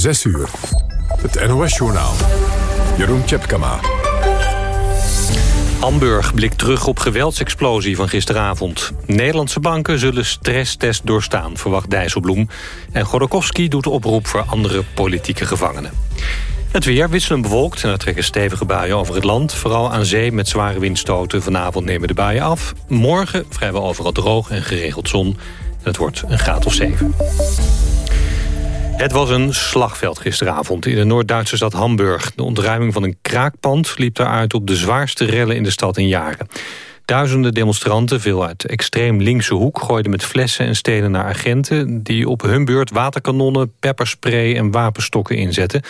6 uur. Het NOS-journaal. Jeroen Tjepkama. Hamburg blikt terug op geweldsexplosie van gisteravond. Nederlandse banken zullen stresstest doorstaan, verwacht Dijsselbloem. En Godorkovsky doet oproep voor andere politieke gevangenen. Het weer wisselend bewolkt en er trekken stevige buien over het land. Vooral aan zee met zware windstoten. Vanavond nemen de buien af. Morgen vrijwel overal droog en geregeld zon. Het wordt een graad of 7. Het was een slagveld gisteravond in de Noord-Duitse stad Hamburg. De ontruiming van een kraakpand liep daaruit op de zwaarste rellen in de stad in jaren. Duizenden demonstranten, veel uit extreem linkse hoek... gooiden met flessen en stenen naar agenten... die op hun beurt waterkanonnen, pepperspray en wapenstokken inzetten.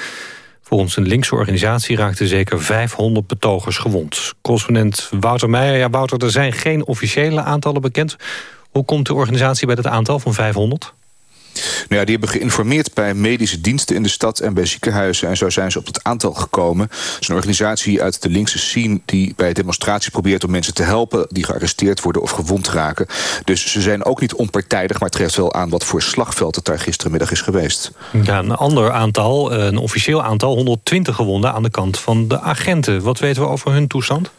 Volgens een linkse organisatie raakten zeker 500 betogers gewond. Correspondent Wouter Meijer. Ja, Wouter, er zijn geen officiële aantallen bekend. Hoe komt de organisatie bij dat aantal van 500? Nou ja, die hebben geïnformeerd bij medische diensten in de stad en bij ziekenhuizen. En zo zijn ze op het aantal gekomen. Het is een organisatie uit de linkse scene die bij demonstraties probeert om mensen te helpen die gearresteerd worden of gewond raken. Dus ze zijn ook niet onpartijdig, maar het geeft wel aan wat voor slagveld het daar gisterenmiddag is geweest. Ja, een ander aantal, een officieel aantal, 120 gewonden aan de kant van de agenten. Wat weten we over hun toestand?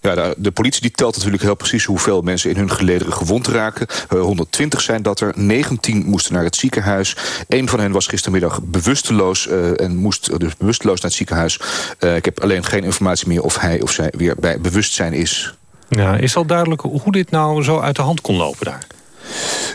Ja, de, politie die telt natuurlijk heel precies hoeveel mensen in hun gelederen gewond raken. 120 eh, zijn dat er. 19 moesten naar het ziekenhuis. Eén van hen was gistermiddag bewusteloos uh, en moest dus bewusteloos naar het ziekenhuis. Uh, ik heb alleen geen informatie meer of hij of zij weer bij bewustzijn is. Ja, is al duidelijk hoe dit nou zo uit de hand kon lopen daar?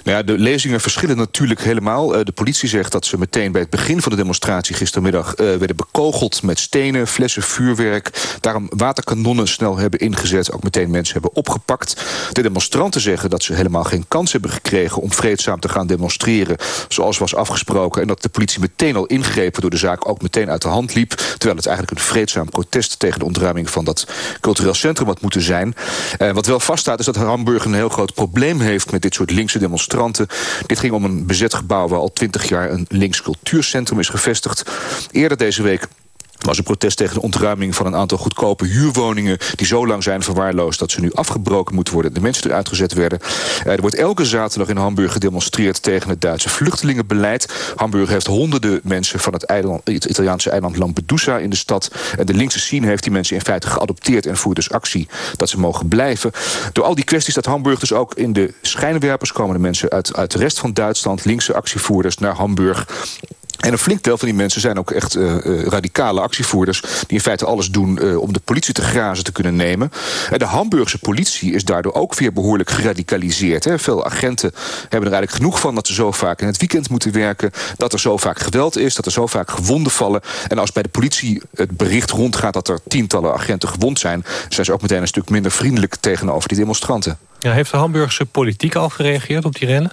Nou ja, de lezingen verschillen natuurlijk helemaal. Eh, de politie zegt dat ze meteen bij het begin van de demonstratie gistermiddag uh, werden bekogeld met stenen, flessen, vuurwerk. Daarom waterkanonnen snel hebben ingezet. Ook meteen mensen hebben opgepakt. De demonstranten zeggen dat ze helemaal geen kans hebben gekregen om vreedzaam te gaan demonstreren. Zoals was afgesproken. En dat de politie meteen al ingreep, waardoor de zaak ook meteen uit de hand liep. Terwijl het eigenlijk een vreedzaam protest tegen de ontruiming van dat cultureel centrum had moeten zijn. Uh, wat wel vaststaat is dat Hamburg een heel groot probleem heeft met dit soort linkse demonstranten. Dit ging om een bezet gebouw waar al twintig jaar een links cultuurcentrum is gevestigd. Eerder deze week was een protest tegen de ontruiming van een aantal goedkope huurwoningen... die zo lang zijn verwaarloosd dat ze nu afgebroken moeten worden... de mensen eruit gezet werden. Eh, er wordt elke zaterdag in Hamburg gedemonstreerd... tegen het Duitse vluchtelingenbeleid. Hamburg heeft honderden mensen van het, Italiaanse eiland Lampedusa in de stad. En de linkse scene heeft die mensen in feite geadopteerd... en voert dus actie dat ze mogen blijven. Door al die kwesties staat Hamburg dus ook in de schijnwerpers... komen de mensen uit, uit de rest van Duitsland, linkse actievoerders... naar Hamburg en een flink deel van die mensen zijn ook echt uh, radicale actievoerders... die in feite alles doen uh, om de politie te grazen te kunnen nemen. En de Hamburgse politie is daardoor ook weer behoorlijk geradicaliseerd. Hè. Veel agenten hebben er eigenlijk genoeg van dat ze zo vaak in het weekend moeten werken... dat er zo vaak geweld is, dat er zo vaak gewonden vallen. En als bij de politie het bericht rondgaat dat er tientallen agenten gewond zijn... zijn ze ook meteen een stuk minder vriendelijk tegenover die demonstranten. Ja, heeft de Hamburgse politiek al gereageerd op die rennen?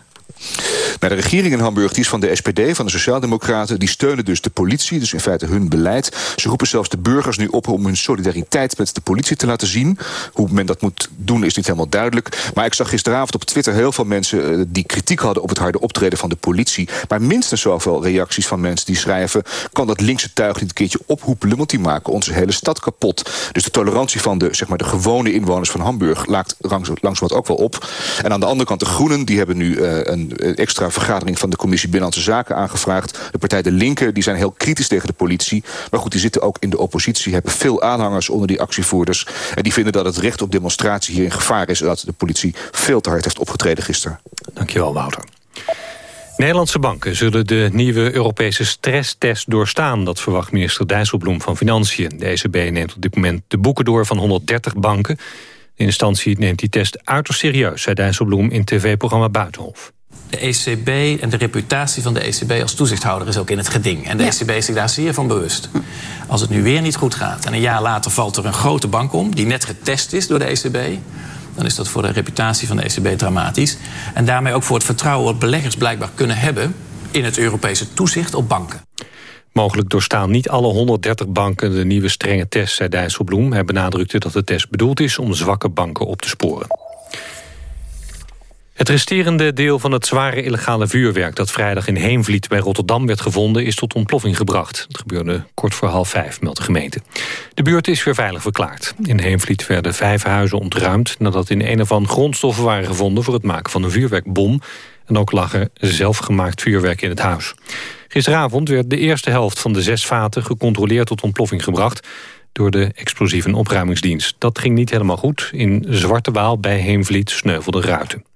De regering in Hamburg die is van de SPD, van de Sociaaldemocraten. Die steunen dus de politie, dus in feite hun beleid. Ze roepen zelfs de burgers nu op om hun solidariteit met de politie te laten zien. Hoe men dat moet doen is niet helemaal duidelijk. Maar ik zag gisteravond op Twitter heel veel mensen eh, die kritiek hadden op het harde optreden van de politie. Maar minstens zoveel reacties van mensen die schrijven... kan dat linkse tuig niet een keertje ophoepelen... want die maken onze hele stad kapot. Dus de tolerantie van de, zeg maar, de gewone inwoners van Hamburg... laakt langs, wat ook wel op. En aan de andere kant de Groenen, die hebben nu uh, een extra vergadering van de commissie Binnenlandse Zaken aangevraagd. De partij De Linker die zijn heel kritisch tegen de politie. Maar goed, die zitten ook in de oppositie, hebben veel aanhangers onder die actievoerders. En die vinden dat het recht op demonstratie hier in gevaar is... en dat de politie veel te hard heeft opgetreden gisteren. Dankjewel, Wouter. Nederlandse banken zullen de nieuwe Europese stresstest doorstaan. Dat verwacht minister Dijsselbloem van Financiën. De ECB neemt op dit moment de boeken door van 130 banken. De instantie neemt die test uiterst serieus, zei Dijsselbloem in tv-programma Buitenhof de ECB en de reputatie van de ECB als toezichthouder is ook in het geding. En de ECB is zich daar zeer van bewust. Als het nu weer niet goed gaat en een jaar later valt er een grote bank om... die net getest is door de ECB... dan is dat voor de reputatie van de ECB dramatisch. En daarmee ook voor het vertrouwen wat beleggers blijkbaar kunnen hebben... in het Europese toezicht op banken. Mogelijk doorstaan niet alle 130 banken de nieuwe strenge test, zei Dijsselbloem. Hij benadrukte dat de test bedoeld is om zwakke banken op te sporen. Het resterende deel van het zware illegale vuurwerk... dat vrijdag in Heemvliet bij Rotterdam werd gevonden... is tot ontploffing gebracht. Het gebeurde kort voor half vijf, meldt de gemeente. De buurt is weer veilig verklaard. In Heemvliet werden vijf huizen ontruimd... nadat in een ervan grondstoffen waren gevonden... voor het maken van een vuurwerkbom. En ook lag er zelfgemaakt vuurwerk in het huis. Gisteravond werd de eerste helft van de zes vaten gecontroleerd tot ontploffing gebracht door de explosieve opruimingsdienst. Dat ging niet helemaal goed. In Zwarte Waal bij Heemvliet sneuvelde ruiten.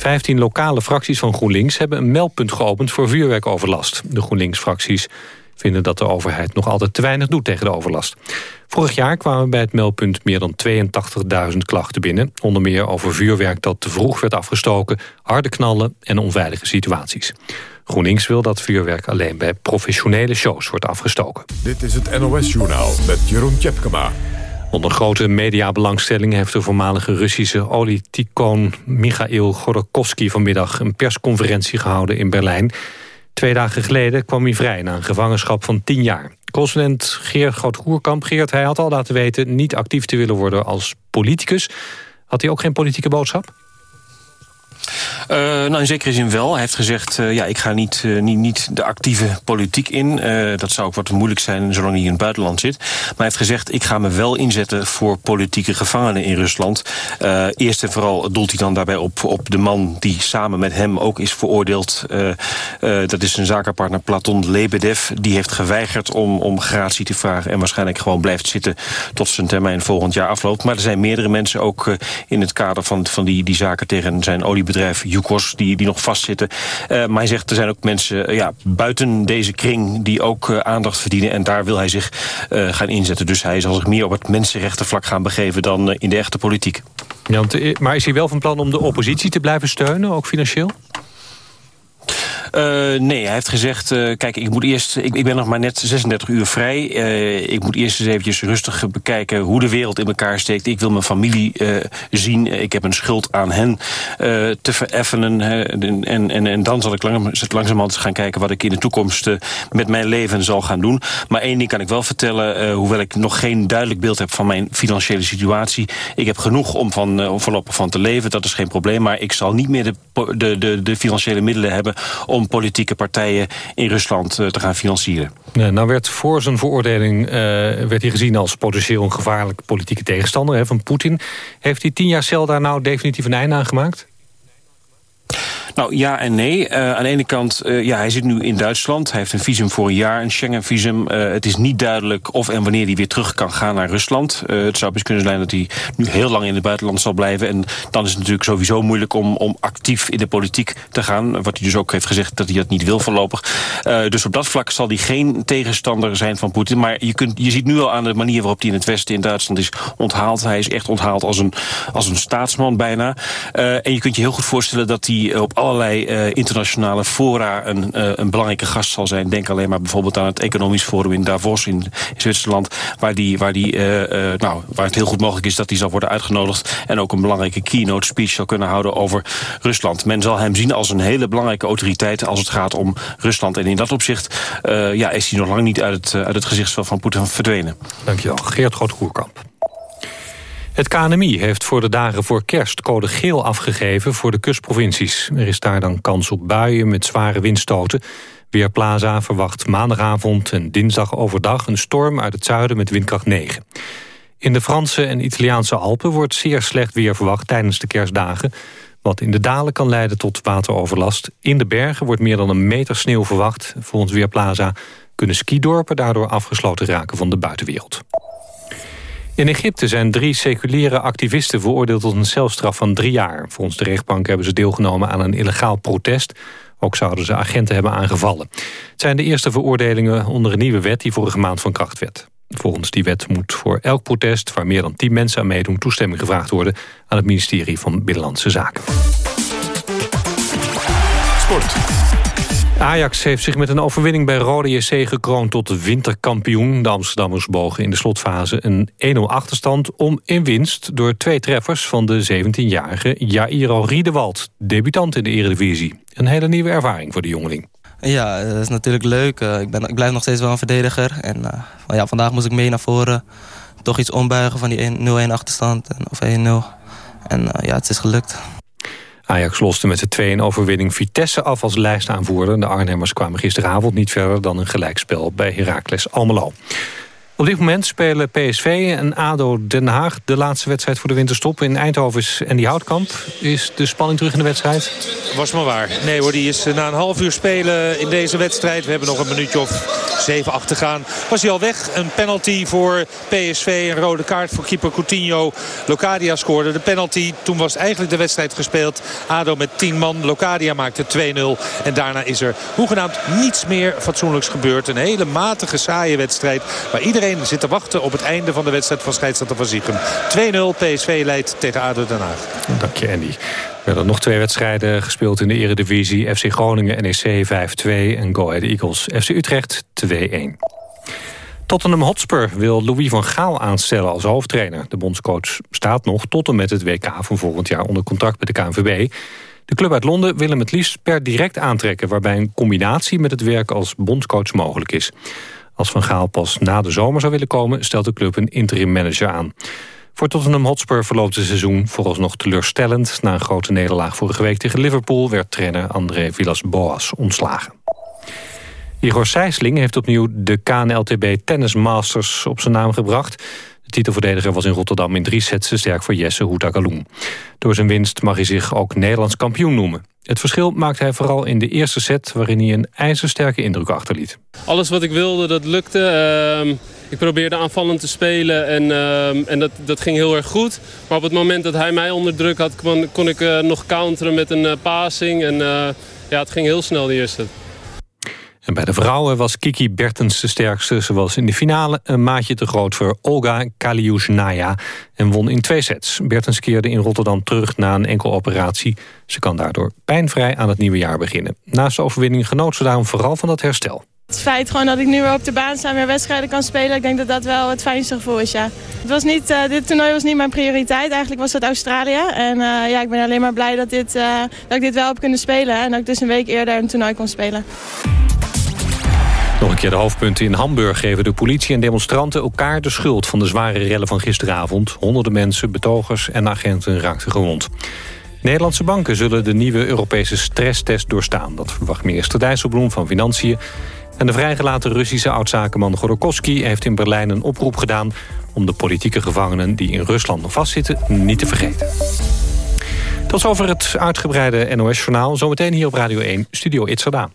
Vijftien lokale fracties van GroenLinks hebben een meldpunt geopend voor vuurwerkoverlast. De GroenLinks-fracties vinden dat de overheid nog altijd te weinig doet tegen de overlast. Vorig jaar kwamen bij het meldpunt meer dan 82.000 klachten binnen. Onder meer over vuurwerk dat te vroeg werd afgestoken, harde knallen en onveilige situaties. GroenLinks wil dat vuurwerk alleen bij professionele shows wordt afgestoken. Dit is het NOS-journaal met Jeroen Tjepkema. Onder grote mediabelangstelling heeft de voormalige Russische olieticoon Michail Godorkovsky vanmiddag een persconferentie gehouden in Berlijn. Twee dagen geleden kwam hij vrij na een gevangenschap van tien jaar. Consulent Geert Groot-Goerkamp, Geert, hij had al laten weten... niet actief te willen worden als politicus. Had hij ook geen politieke boodschap? Uh, nou, in zekere zin wel. Hij heeft gezegd, uh, ja, ik ga niet, uh, niet, niet de actieve politiek in. dat zou ook wat moeilijk zijn zolang hij in het buitenland zit. Maar hij heeft gezegd, ik ga me wel inzetten voor politieke gevangenen in Rusland. eerst en vooral doelt hij dan daarbij op, op de man die samen met hem ook is veroordeeld. dat is zijn zakenpartner Platon Lebedev. Die heeft geweigerd om, om gratie te vragen en waarschijnlijk gewoon blijft zitten tot zijn termijn volgend jaar afloopt. Maar er zijn meerdere mensen ook in het kader van, van die, die zaken tegen zijn bedrijf Yukos die, die nog vastzitten. Uh, maar hij zegt er zijn ook mensen uh, ja, buiten deze kring die ook uh, aandacht verdienen. En daar wil hij zich gaan inzetten. Dus hij zal zich meer op het mensenrechtenvlak gaan begeven dan in de echte politiek. Ja, maar is hij wel van plan om de oppositie te blijven steunen, ook financieel? Uh, nee, hij heeft gezegd, uh, kijk, ik moet eerst, ik, ik, ben nog maar net 36 uur vrij. Uh, ik moet eerst eens eventjes rustig bekijken hoe de wereld in elkaar steekt. Ik wil mijn familie zien. Ik heb een schuld aan hen te vereffenen. En, en, en, dan zal ik lang, langzamerhand gaan kijken wat ik in de toekomst met mijn leven zal gaan doen. Maar één ding kan ik wel vertellen, hoewel ik nog geen duidelijk beeld heb van mijn financiële situatie. Ik heb genoeg om van, voorlopig van te leven, dat is geen probleem. Maar ik zal niet meer de, de, de financiële middelen hebben om politieke partijen in Rusland eh, te gaan financieren. Nou werd voor zijn veroordeling uh, werd hij gezien als potentieel een gevaarlijke politieke tegenstander hè, van Poetin. Heeft hij tien jaar cel daar nou definitief een einde aan gemaakt? Nou, ja en nee. Uh, aan de ene kant, uh, ja, hij zit nu in Duitsland. Hij heeft een visum voor een jaar, een Schengen-visum. Uh, het is niet duidelijk of en wanneer hij weer terug kan gaan naar Rusland. het zou best kunnen zijn dat hij nu heel lang in het buitenland zal blijven. En dan is het natuurlijk sowieso moeilijk om, om actief in de politiek te gaan. Wat hij dus ook heeft gezegd dat hij dat niet wil voorlopig. dus op dat vlak zal hij geen tegenstander zijn van Poetin. Maar je, kunt, je ziet nu al aan de manier waarop hij in het Westen in Duitsland is onthaald. Hij is echt onthaald als een, als een staatsman bijna. en je kunt je heel goed voorstellen dat hij op allerlei uh, internationale fora een, uh, een belangrijke gast zal zijn. Denk alleen maar bijvoorbeeld aan het Economisch Forum in Davos in, Zwitserland. Waar, die, waar, die, uh, nou, waar het heel goed mogelijk is dat hij zal worden uitgenodigd. En ook een belangrijke keynote speech zal kunnen houden over Rusland. Men zal hem zien als een hele belangrijke autoriteit als het gaat om Rusland. En in dat opzicht ja, is hij nog lang niet uit het, uit het gezichtsveld van Poetin verdwenen. Dankjewel. Geert Groot-Goerkamp. Het KNMI heeft voor de dagen voor kerst code geel afgegeven voor de kustprovincies. Er is daar dan kans op buien met zware windstoten. Weerplaza verwacht maandagavond en dinsdag overdag een storm uit het zuiden met windkracht 9. In de Franse en Italiaanse Alpen wordt zeer slecht weer verwacht tijdens de kerstdagen. Wat in de dalen kan leiden tot wateroverlast. In de bergen wordt meer dan een meter sneeuw verwacht. Volgens Weerplaza kunnen skidorpen daardoor afgesloten raken van de buitenwereld. In Egypte zijn drie seculiere activisten veroordeeld tot een celstraf van drie jaar. Volgens de rechtbank hebben ze deelgenomen aan een illegaal protest. Ook zouden ze agenten hebben aangevallen. Het zijn de eerste veroordelingen onder een nieuwe wet die vorige maand van kracht werd. Volgens die wet moet voor elk protest waar meer dan tien mensen aan meedoen... toestemming gevraagd worden aan het ministerie van Binnenlandse Zaken. Ajax heeft zich met een overwinning bij Rode JC gekroond tot winterkampioen. De Amsterdammers bogen in de slotfase een 1-0 achterstand om in winst... door twee treffers van de 17-jarige Jairo Riedewald, debutant in de eredivisie. Een hele nieuwe ervaring voor de jongeling. Ja, dat is natuurlijk leuk. Eh, ik, ben, ik blijf nog steeds wel een verdediger. En uh, ja, vandaag moest ik mee naar voren. Toch iets ombuigen van die 0-1 achterstand. Of 1-0. En ja, het is gelukt. Ajax loste met de 2-1 overwinning Vitesse af als lijstaanvoerder. De Arnhemmers kwamen gisteravond niet verder dan een gelijkspel bij Heracles Almelo. Op dit moment spelen PSV en ADO Den Haag de laatste wedstrijd voor de winterstop. In Eindhoven is Andy Houtkamp. Is de spanning terug in de wedstrijd? Was maar waar. Nee hoor, die is eh, na een half uur spelen in deze wedstrijd. We hebben nog een minuutje of 7, 8 te gaan. Was hij al weg. Een penalty voor PSV. Een rode kaart voor keeper Coutinho. Locadia scoorde de penalty. Toen was eigenlijk de wedstrijd gespeeld. ADO met 10 man. Locadia maakte 2-0. En daarna is er hoegenaamd niets meer fatsoenlijks gebeurd. Een hele matige, saaie wedstrijd. Waar iedereen zit te wachten op het einde van de wedstrijd van scheidsrechter van Ziegem. 2-0 PSV leidt tegen ADO Den Haag. Dank je Andy. Er werden nog twee wedstrijden gespeeld in de eredivisie. FC Groningen NEC 5-2 en Go Ahead Eagles FC Utrecht 2-1. Tottenham Hotspur wil Louis van Gaal aanstellen als hoofdtrainer. De bondscoach staat nog tot en met het WK van volgend jaar onder contract bij de KNVB. De club uit Londen wil hem het liefst per direct aantrekken... waarbij een combinatie met het werk als bondscoach mogelijk is. Als Van Gaal pas na de zomer zou willen komen... stelt de club een interim manager aan. Voor Tottenham Hotspur verloopt het seizoen vooralsnog teleurstellend. Na een grote nederlaag vorige week tegen Liverpool... werd trainer André Villas-Boas ontslagen. Igor Sijsling heeft opnieuw de KNLTB Tennis Masters op zijn naam gebracht. De titelverdediger was in Rotterdam in drie sets sterk voor Jesse Houtagaloen. Door zijn winst mag hij zich ook Nederlands kampioen noemen. Het verschil maakte hij vooral in de eerste set... waarin hij een ijzersterke indruk achterliet. Alles wat ik wilde, dat lukte. Uh, ik probeerde aanvallend te spelen en, uh, en dat, dat ging heel erg goed. Maar op het moment dat hij mij onder druk had... kon, ik uh, nog counteren met een uh, passing. En ja, het ging heel snel, de eerste. Bij de vrouwen was Kiki Bertens de sterkste. Ze was in de finale een maatje te groot voor Olga Kaliusnaya... en won in twee sets. Bertens keerde in Rotterdam terug na een enkel operatie. Ze kan daardoor pijnvrij aan het nieuwe jaar beginnen. Naast de overwinning genoot ze daarom vooral van dat herstel. Het feit gewoon dat ik nu weer op de baan sta en weer wedstrijden kan spelen... ik denk dat dat wel het fijnste gevoel is, ja. Het was niet, uh, dit toernooi was niet mijn prioriteit. Eigenlijk was dat Australië. En uh, ja, ik ben alleen maar blij dat, dit, uh, dat ik dit wel heb kunnen spelen... en dat ik dus een week eerder een toernooi kon spelen. Nog een keer de hoofdpunten in Hamburg geven de politie en demonstranten elkaar de schuld van de zware rellen van gisteravond. Honderden mensen, betogers en agenten raakten gewond. Nederlandse banken zullen de nieuwe Europese stresstest doorstaan. Dat verwacht minister Dijsselbloem van Financiën. En de vrijgelaten Russische oudzakenman Godorkovsky heeft in Berlijn een oproep gedaan... om de politieke gevangenen die in Rusland nog vastzitten niet te vergeten. Tot zover het uitgebreide NOS-journaal. Zometeen hier op Radio 1, Studio Itzerda.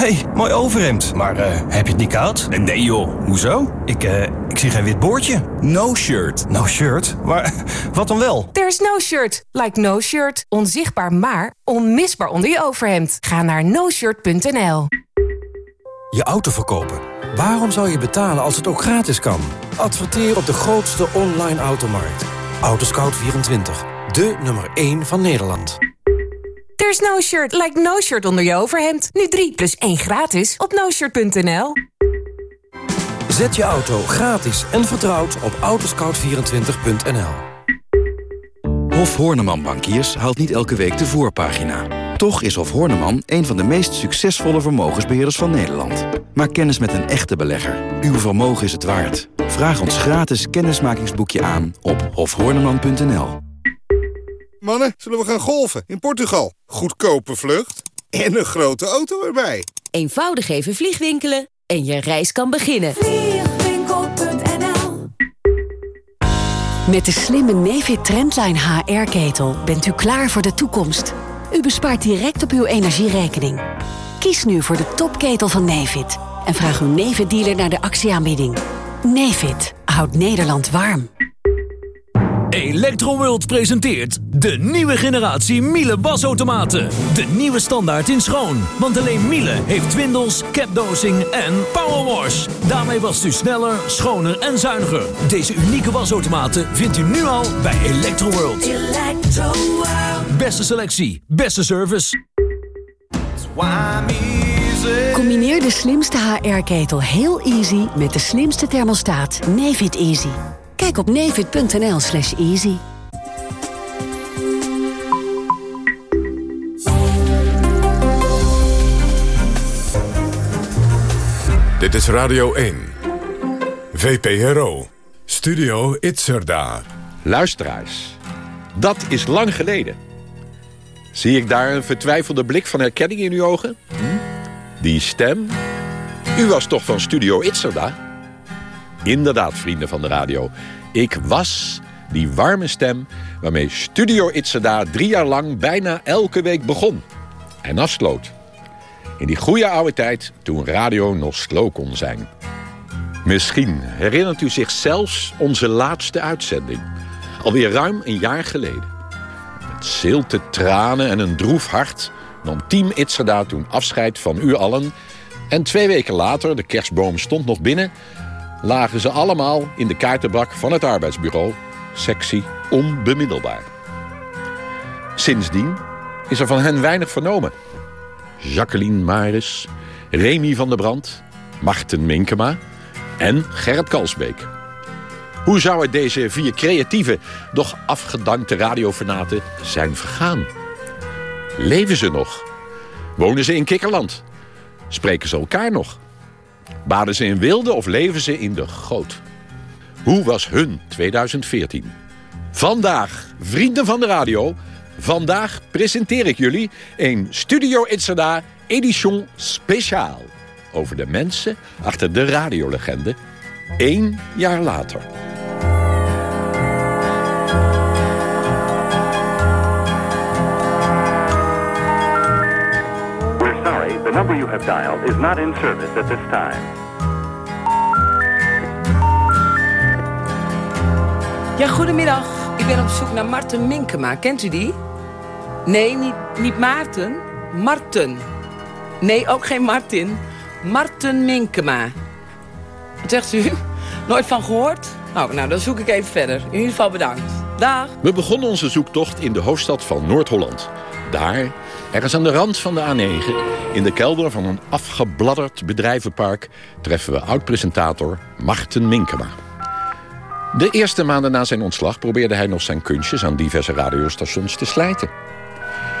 Hey, mooi overhemd. Maar uh, heb je het niet koud? Nee joh, hoezo? Ik, uh, ik zie geen wit boordje. No shirt. No shirt? Maar wat dan wel? There's no shirt. Like no shirt. Onzichtbaar maar onmisbaar onder je overhemd. Ga naar noshirt.nl Je auto verkopen. Waarom zou je betalen als het ook gratis kan? Adverteer op de grootste online automarkt. Autoscout24. De nummer 1 van Nederland. There's no shirt, like no shirt onder je overhemd. Nu 3 plus 1 gratis op noshirt.nl. Zet je auto gratis en vertrouwd op autoscout24.nl. Hof Horneman Bankiers haalt niet elke week de voorpagina. Toch is Hof Horneman een van de meest succesvolle vermogensbeheerders van Nederland. Maak kennis met een echte belegger. Uw vermogen is het waard. Vraag ons gratis kennismakingsboekje aan op hofhorneman.nl. Mannen, zullen we gaan golven in Portugal? Goedkope vlucht en een grote auto erbij. Eenvoudig even vliegwinkelen en je reis kan beginnen. Vliegwinkel.nl Met de slimme Nefit Trendline HR-ketel bent u klaar voor de toekomst. U bespaart direct op uw energierekening. Kies nu voor de topketel van Nefit en vraag uw Nefit-dealer naar de actieaanbieding. Nefit houdt Nederland warm. Electroworld presenteert de nieuwe generatie Miele wasautomaten. De nieuwe standaard in schoon. Want alleen Miele heeft twindels, capdosing en powerwash. Daarmee wast u sneller, schoner en zuiniger. Deze unieke wasautomaten vindt u nu al bij Electroworld. Electroworld. Beste selectie, beste service. Combineer de slimste HR-ketel heel easy met de slimste thermostaat Nefit Easy. Kijk op nefit.nl slash easy. Dit is Radio 1. VPRO. Studio Itzerda. Luisteraars, dat is lang geleden. Zie ik daar een vertwijfelde blik van herkenning in uw ogen? Hm? Die stem? U was toch van Studio Itzerda? Inderdaad, vrienden van de radio. Ik was die warme stem waarmee Studio Itzerda drie jaar lang bijna elke week begon. En afsloot. In die goede oude tijd toen radio nog slow kon zijn. Misschien herinnert u zich zelfs onze laatste uitzending. Alweer ruim een jaar geleden. Met zilte tranen en een droef hart nam Team Itzerda toen afscheid van u allen. En twee weken later, de kerstboom stond nog binnen... lagen ze allemaal in de kaartenbak van het arbeidsbureau. Sexy onbemiddelbaar. Sindsdien is er van hen weinig vernomen. Jacqueline Maris, Remy van der Brand, Marten Minkema en Gerrit Kalsbeek. Hoe zou het deze vier creatieve, doch afgedankte radiovernaten zijn vergaan? Leven ze nog? Wonen ze in Kikkerland? Spreken ze elkaar nog? Baden ze in wilde of leven ze in de goot? Hoe was hun 2014? Vandaag, vrienden van de radio... vandaag presenteer ik jullie een Studio Itzerda edition speciaal... over de mensen achter de radiolegende... één jaar later. Number you have dialed is not in service at this time. Ja, goedemiddag. Ik ben op zoek naar Marten Minkema. Kent u die? Nee, niet, niet Maarten. Marten. Nee, ook geen Martin. Marten Minkema. Wat zegt u? Nooit van gehoord? Nou, nou, dan zoek ik even verder. In ieder geval bedankt. Dag. We begonnen onze zoektocht in de hoofdstad van Noord-Holland. Daar, ergens aan de rand van de A9... in de kelder van een afgebladderd bedrijvenpark... treffen we oud-presentator Marten Minkema. De eerste maanden na zijn ontslag probeerde hij nog zijn kunstjes... aan diverse radiostations te slijten.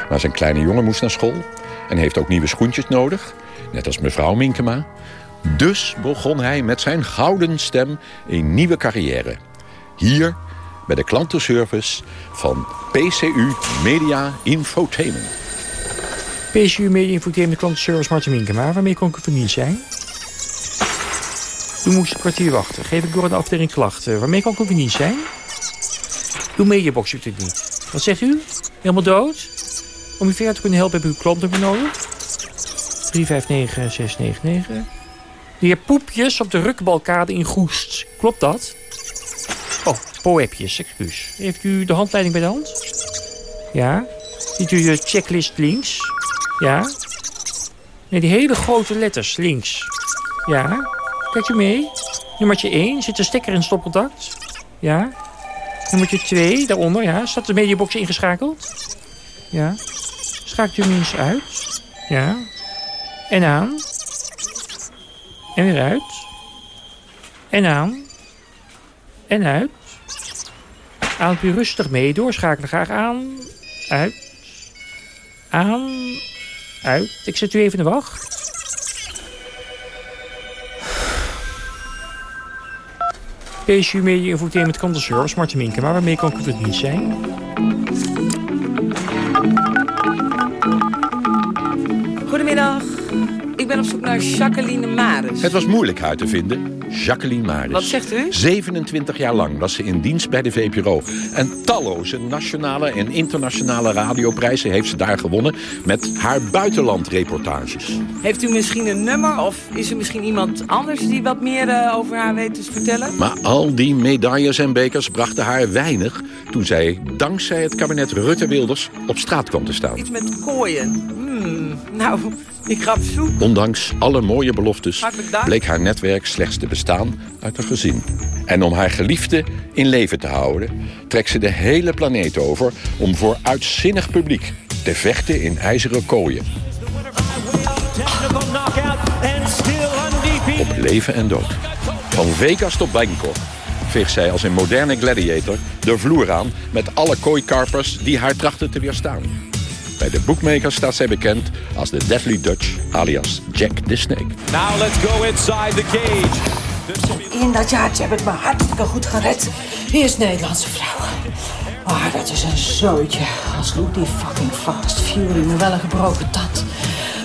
Maar zijn kleine jongen moest naar school... en heeft ook nieuwe schoentjes nodig, net als mevrouw Minkema. Dus begon hij met zijn gouden stem een nieuwe carrière. Hier bij de klantenservice van PCU Media Infotainment. PSU Media Infotainment klantenservice Martin Minkema. Waarmee kon ik u zijn? U moest een kwartier wachten. Geef ik door de afdeling klachten. Waarmee kan ik u dienst zijn? Uw mediabox doet het niet. Wat zegt u? Helemaal dood? Om u verder te kunnen helpen heb u uw klantnummer nodig. 359699. De heer Poepjes op de Rukbalkade in Goest. Klopt dat? Oh, Poepjes, excuus. Heeft u de handleiding bij de hand? Ja. Ziet u de checklist links? Ja. Nee, die hele grote letters links. Ja. Kijkt u mee? Nummertje 1, zit de stekker in stopcontact? Ja. Nummertje 2, daaronder, ja. Staat de mediabox ingeschakeld? Ja. Schakelt u hem eens uit? Ja. En aan. En weer uit. En aan. En uit. Ademt u rustig mee. Doorschakelen graag aan. Uit. Aan. Uit. Ik zet u even in de wacht. PSU Media Infotainment Klantenservice, Martin Minkema. Waarmee kan ik het niet zijn? Goedemiddag. Ik ben op zoek naar Jacqueline Maris. Het was moeilijk haar te vinden. Jacqueline Maris. Wat zegt u? 27 jaar lang was ze in dienst bij de VPRO. En talloze nationale en internationale radioprijzen heeft ze daar gewonnen... met haar buitenlandreportages. Heeft u misschien een nummer of is er misschien iemand anders die wat meer uh, over haar weet te vertellen? Maar al die medailles en bekers brachten haar weinig... toen zij dankzij het kabinet Rutte-Wilders op straat kwam te staan. Iets met kooien. Hmm, nou, ik ga op zoek. Ondanks alle mooie beloftes bleek haar netwerk slechts te bestaan uit haar gezin. En om haar geliefde in leven te houden... trekt ze de hele planeet over om voor uitzinnig publiek... te vechten in ijzeren kooien. Op leven en dood. Van Vegas tot Bangkok veegt zij als een moderne gladiator de vloer aan... met alle kooikarpers die haar trachten te weerstaan. Bij de bookmakers staat zij bekend als de Deadly Dutch, alias Jack the Snake. Now let's go inside the cage. In dat jaartje heb ik me hartstikke goed gered. Eerst Nederlandse vrouwen. Maar dat is een zooitje. Als Loek die fucking fast fury me wel een gebroken tand.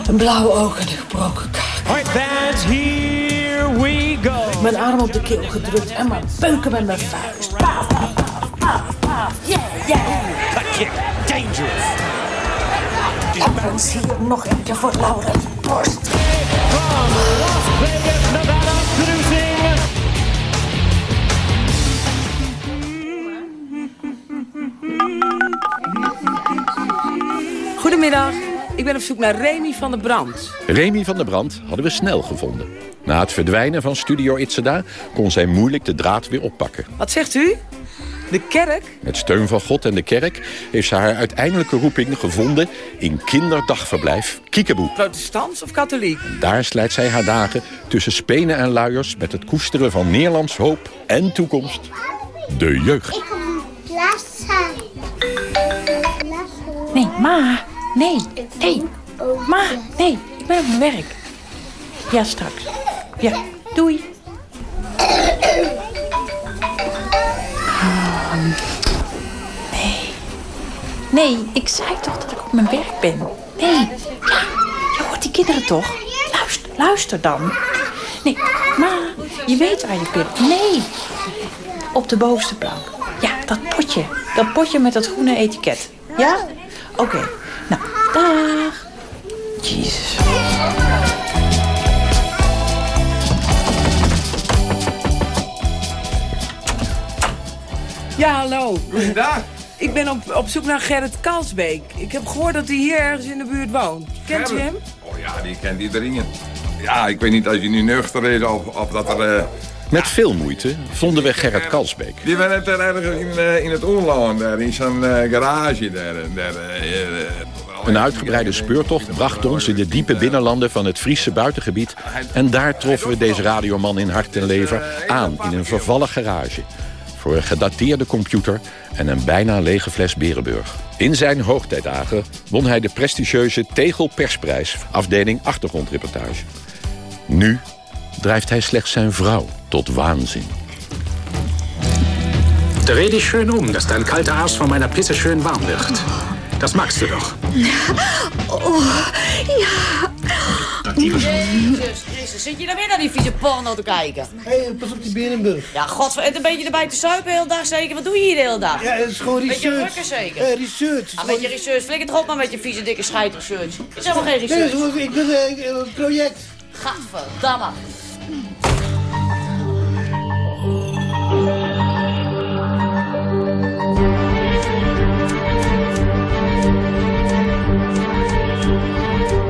Een blauwe oog en een gebroken kaak. Alright, fans, here we go. Mijn arm op de keel gedrukt en maar beuken met mijn vuist. Paf, paf, paf, paf, paf. Yeah, yeah. That kick, dangerous. En zie je nog keer voor Laurens borst. Goedemiddag, ik ben op zoek naar Remy van der Brand. Remy van der Brand hadden we snel gevonden. Na het verdwijnen van Studio Itzeda kon zij moeilijk de draad weer oppakken. Wat zegt u? De kerk? Met steun van God en de kerk heeft ze haar uiteindelijke roeping gevonden in kinderdagverblijf Kiekeboe. Protestants of katholiek? Daar slijt zij haar dagen tussen spenen en luiers met het koesteren van Nederlands hoop en toekomst. De jeugd. Plassen. Nee, ma. Nee. Nee. Ma. Nee. Ik ben op mijn werk. Ja, straks. Ja. Doei. Nee. Nee, ik zei toch dat ik op mijn werk ben. Nee. Ja, je hoort die kinderen toch? Luister, luister dan. Nee, ma, je weet waar je bent. Nee. Op de bovenste plank. Ja, dat potje. Dat potje met dat groene etiket. Ja? Oké. Dag. Jezus. Ja, hallo. Goedendag. Ik ben op, op zoek naar Gerrit Kalsbeek. Ik heb gehoord dat hij hier ergens in de buurt woont. Kent u hem? Oh ja, die kent iedereen. Ja, ik weet niet als je nu nuchter is of, of dat er... eh, Met veel moeite vonden we Gerrit Kalsbeek. Die ben net ergens in, eh, in het oerland, daar in zo'n eh, garage. Daar, daar, Een uitgebreide speurtocht bracht ons in de diepe binnenlanden van het Friese buitengebied. En daar troffen we deze radioman in hart en lever aan in een vervallen garage. Voor een gedateerde computer en een bijna lege fles Berenburg. In zijn hoogtijdagen won hij de prestigieuze Tegel Persprijs, afdeling achtergrondreportage. Nu drijft hij slechts zijn vrouw tot waanzin. Dreh dich schön um, dass dein kalter Arsch von meiner Pisse schön warm wird. Das magst du doch. Oh, ja. Jezus Christus, zit je dan weer naar die vieze porno te kijken? Hé, hey, pas op die Berenburg. Ja, godver, en een beetje erbij te zuipen de hele dag zeker. Wat doe je hier de hele dag? Ja, het is gewoon Beetje research. rukken zeker? Eh, research. Ah, met je research, flikker toch op maar met je vieze dikke scheid research. Het is helemaal geen research. ik ben eh, een project. Gadverdamme.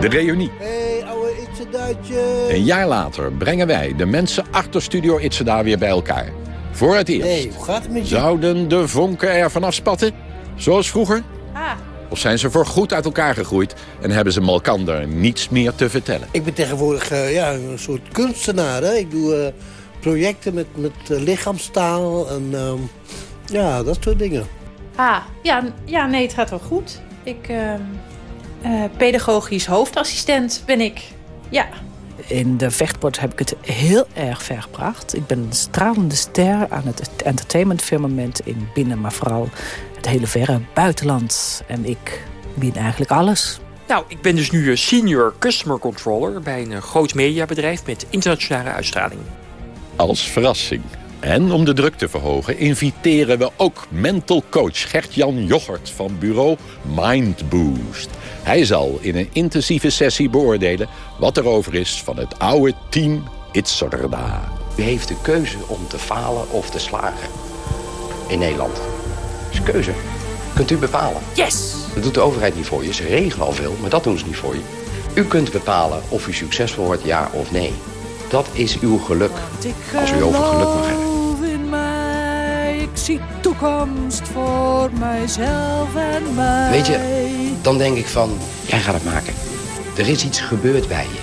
De reunie. Hé, hey, ouwe Duitje. Een jaar later brengen wij de mensen achter Studio Itzeda weer bij elkaar. Voor het eerst. Hey, hoe gaat het met je? Zouden de vonken er vanaf spatten? Zoals vroeger? Ah. Of zijn ze voorgoed uit elkaar gegroeid en hebben ze Malkander niets meer te vertellen? Ik ben tegenwoordig eh, ja, een soort kunstenaar. Hè? Ik doe eh, projecten met, met eh, lichaamstaal en ehm, ja, dat soort dingen. Ah, ja, ja, nee, het gaat wel goed. Ik, eh, pedagogisch hoofdassistent ben ik. Ja. In de vechtsport heb ik het heel erg ver gebracht. Ik ben een stralende ster aan het entertainmentfirmament in binnen, maar vooral het hele verre buitenland. En ik win eigenlijk alles. Nou, ik ben dus nu eh, senior customer controller bij een eh, groot mediabedrijf met internationale uitstraling. Als verrassing. En om de druk te verhogen inviteren we ook mental coach Gert-Jan Jochert van bureau Mind Boost. Hij zal in een intensieve sessie beoordelen wat er over is van het oude team Itzerda. U heeft de keuze om te falen of te slagen in Nederland. Dat is keuze. Kunt u bepalen. Yes! Dat doet de overheid niet voor je. Ze regelen al veel, maar dat doen ze niet voor je. U kunt bepalen of u succesvol wordt, ja of nee. Dat is uw geluk. Als u over geluk mag hebben. Zie toekomst voor mijzelf en mij. Weet je, dan denk ik van, jij gaat het maken. Er is iets gebeurd bij je.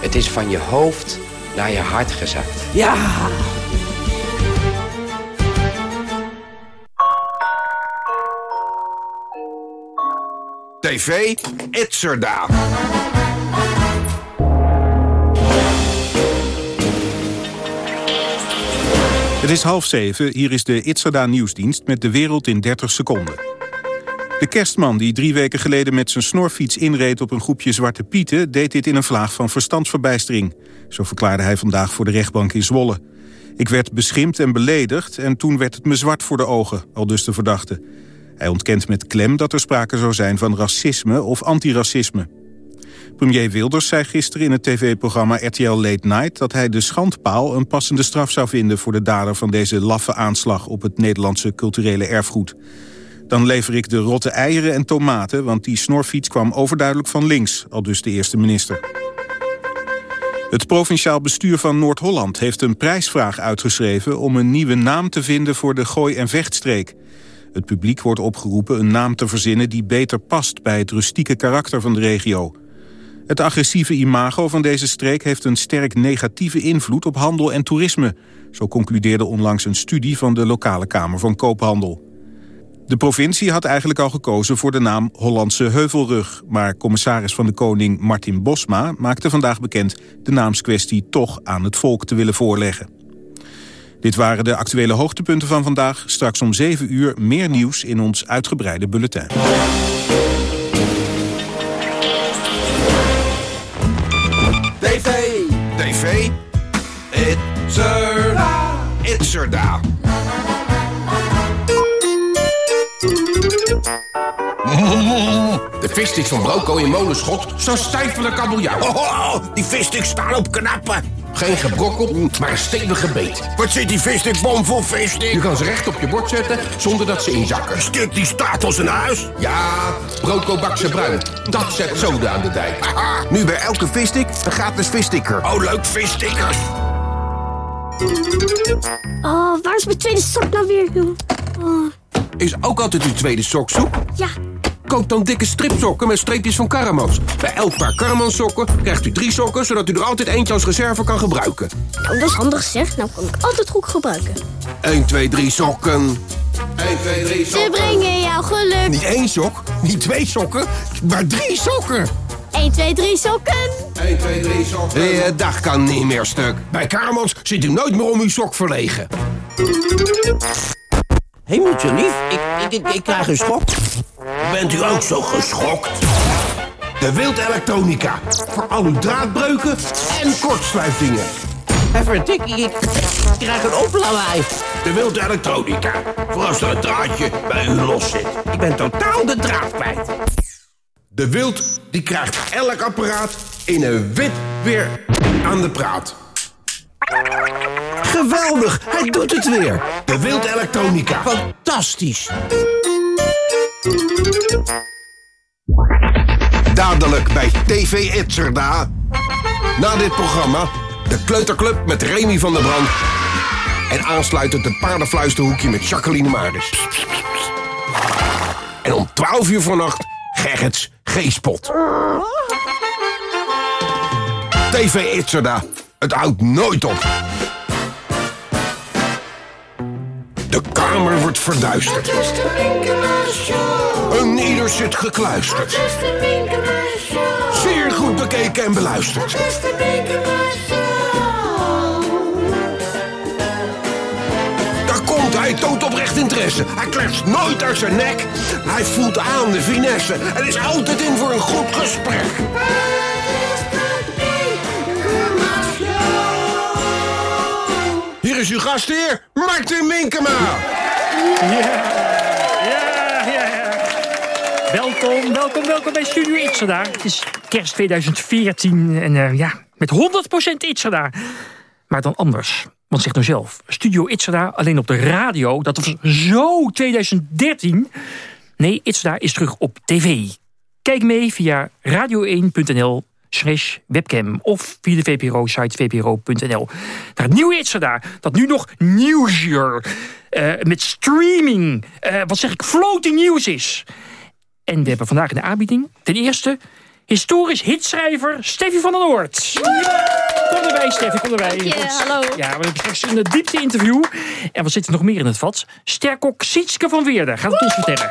Het is van je hoofd naar je hart gezakt. Ja! TV Itzerda. Het is half zeven, hier is de Itzerda nieuwsdienst met de wereld in 30 seconden. De kerstman die drie weken geleden met zijn snorfiets inreed op een groepje Zwarte Pieten... deed dit in een vlaag van verstandsverbijstering. Zo verklaarde hij vandaag voor de rechtbank in Zwolle. Ik werd beschimpt en beledigd en toen werd het me zwart voor de ogen, al dus de verdachte. Hij ontkent met klem dat er sprake zou zijn van racisme of antiracisme. Premier Wilders zei gisteren in het tv-programma RTL Late Night... dat hij de schandpaal een passende straf zou vinden... voor de dader van deze laffe aanslag op het Nederlandse culturele erfgoed. Dan lever ik de rotte eieren en tomaten... want die snorfiets kwam overduidelijk van links, al dus de eerste minister. Het provinciaal bestuur van Noord-Holland heeft een prijsvraag uitgeschreven... om een nieuwe naam te vinden voor de gooi- en vechtstreek. Het publiek wordt opgeroepen een naam te verzinnen... die beter past bij het rustieke karakter van de regio. Het agressieve imago van deze streek heeft een sterk negatieve invloed op handel en toerisme. Zo concludeerde onlangs een studie van de lokale Kamer van Koophandel. De provincie had eigenlijk al gekozen voor de naam Hollandse Heuvelrug... maar commissaris van de Koning Martin Bosma maakte vandaag bekend... de naamskwestie toch aan het volk te willen voorleggen. Dit waren de actuele hoogtepunten van vandaag. Straks om 7 uur meer nieuws in ons uitgebreide bulletin. TV. Itzerda. Itzerda. De vissticks van Broco in Molenschot zo stijf van de kabeljauw. Oh, die vissticks staan op knappen. Geen gebrokkel, maar een stevige beet. Wat zit die visstick bom voor visstick? Je kan ze recht op je bord zetten zonder dat ze inzakken. Stuk die staat als een huis. Ja, Broco bakse bruin. Dat zet zoden aan de dijk. Aha. Nu bij elke visstick een gratis vissticker. Oh, leuk visstickers. Oh, waar is mijn tweede sok nou weer, joh? Oh. Is ook altijd uw tweede sok zoek? Ja. Koop dan dikke stripsokken met streepjes van Karamans. Bij elk paar Karamans sokken krijgt u drie sokken... zodat u er altijd eentje als reserve kan gebruiken. Nou, dat is handig zeg. Nou kan ik altijd goed gebruiken. 1, 2, 3 sokken. 1, 2, 3 Ze sokken. brengen jou geluk. Niet één sok, niet twee sokken, maar drie sokken. 1, 2, 3 sokken. 1, 2, 3 sokken. Je dag kan niet meer stuk. Bij Karamans zit u nooit meer om uw sok verlegen. Hemeltje lief, ik, ik, ik, ik krijg een schok. Bent u ook zo geschokt? De Wild Elektronica. Voor al uw draadbreuken en kortsluitingen. Even een tikkie, ik krijg een oplawaai. De Wild Elektronica. Voor als er een draadje bij u los zit. Ik ben totaal de draad kwijt. De Wild die krijgt elk apparaat in een wit weer aan de praat. Geweldig, hij doet het weer. De Wild Elektronica. Fantastisch. Dadelijk bij TV Itzerda. Na dit programma de Kleuterclub met Remy van der Brand. En aansluitend het paardenfluisterhoekje met Jacqueline Maris. En om 12 uur vannacht Gerrits G-spot. TV Itzerda. Het houdt nooit op. kamer wordt verduisterd. Een ieder zit gekluisterd. Zeer goed bekeken en beluisterd. Daar komt hij, toont oprecht interesse. Hij kletst nooit uit zijn nek. Hij voelt aan de finesse en is altijd in voor een goed gesprek. Hier is uw gastheer, Martin Minkema. Ja, ja, ja. Welkom, welkom, welkom bij Studio Itzerda. Het is kerst 2014 en eh, ja, met 100% Itzerda. Maar dan anders. Want zeg nou zelf, Studio Itzerda alleen op de radio, dat was zo 2013. Nee, Itzerda is terug op tv. Kijk mee via radio1.nl slash webcam of via de VPRO-site vpro.nl. Naar het nieuwe Itzerda, dat nu nog nieuwsier eh, met streaming, eh, wat zeg ik, floating nieuws is. En we hebben vandaag in de aanbieding ten eerste historisch hitschrijver Steffi van der Noord. Kom erbij, Steffi, kom erbij. Want- hallo. Ja, we hebben straks een diepte interview. En wat zit er nog meer in het vat? Sterkok Sietske van Weerden gaat het ons vertellen.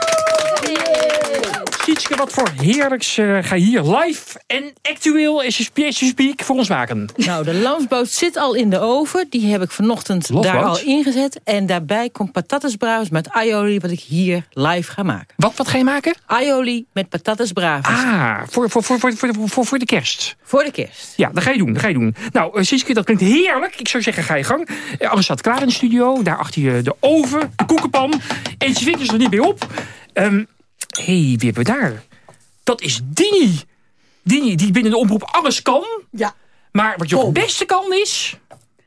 Wat voor heerlijks eh, ga je hier live en actueel as you speak- voor ons maken? Nou, de lamsboot zit al in de oven. Die heb ik vanochtend daar al ingezet. En daarbij komt patatas bravas met aioli... wat ik hier live ga maken. Wat, wat ga je maken? Aioli met patatas bravas. Ah, voor, voor, voor, voor, voor, voor, voor de kerst. Voor de kerst. Ja, dat ga je doen, dat ga je doen. Nou, uh, dat klinkt heerlijk. Ik zou zeggen, ga je gang. Uh, alles staat klaar in de studio. Daar achter je de oven, de koekenpan. En ze vindt er nog niet bij op. Hé, hey, wie hebben we daar? Dat is Dini. Dini, die binnen de omroep alles kan. Ja. Maar wat je ook het beste kan is...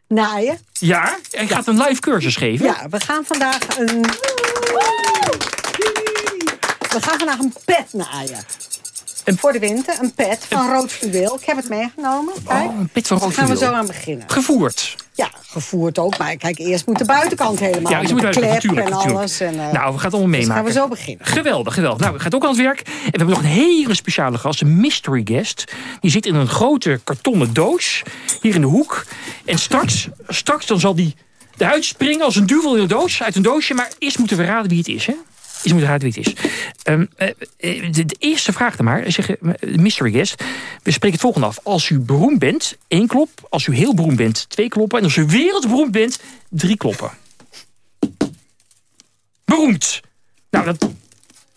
Naaien. Ja, hij gaat een live cursus geven. Ja, we gaan vandaag een... We gaan vandaag een pet naaien. Voor de winter, een pet van rood fluweel. Ik heb het meegenomen. Kijk. Oh, een pet van rood Daar gaan we fluweel. zo aan beginnen. Gevoerd. Ja, gevoerd ook. Maar kijk, eerst moet de buitenkant helemaal. Ja, moet klep en alles. En, eh, nou, we gaan het allemaal dus meemaken. gaan we zo beginnen. Geweldig, geweldig. Nou, we gaan ook aan het werk. En we hebben nog een hele speciale gast, een mystery guest. Die zit in een grote kartonnen doos, hier in de hoek. En straks, straks dan zal die eruit springen als een duvel in een doos, uit een doosje. Maar eerst moeten we raden wie het is, hè? Moeten we raden wie het is. Ehm, eh, eh, de, eerste vraag dan maar, zeg, eh, mystery guest. We spreken het volgende af. Als u beroemd bent, één klop. Als u heel beroemd bent, twee kloppen. En als u wereldberoemd bent, drie kloppen. Beroemd. Nou, dat...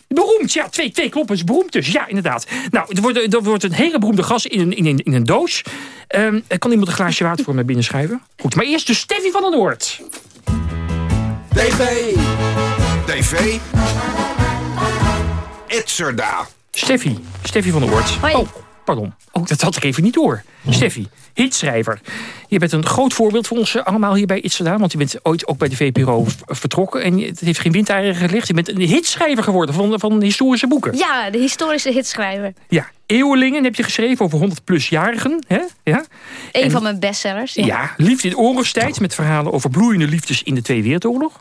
Beroemd, ja, twee, twee kloppen is beroemd dus. Ja, inderdaad. Nou, er wordt, er wordt een hele beroemde gast in, een- in, in een doos. Ehm, kan iemand een glaasje water voor mij binnenschuiven? Goed, maar eerst de Steffi van der Noord. TV. TV. Itzerda. Steffi, Steffi van der Noord. Oh, pardon. Oh, dat had ik even niet door. Steffi, hitschrijver. Je bent een groot voorbeeld voor ons eh, allemaal hier bij Itzada. Want je bent ooit ook bij de VPRO vertrokken. En je- het heeft geen windeieren gelegd. Je bent een hitschrijver geworden van, van historische boeken. Ja, de historische hitschrijver. Ja, Eeuwelingen heb je geschreven over 100 plus-jarigen. Hè? Ja. Een En- van mijn bestsellers. Ja. Liefde in oorlogstijd met verhalen over bloeiende liefdes in de Tweede Wereldoorlog.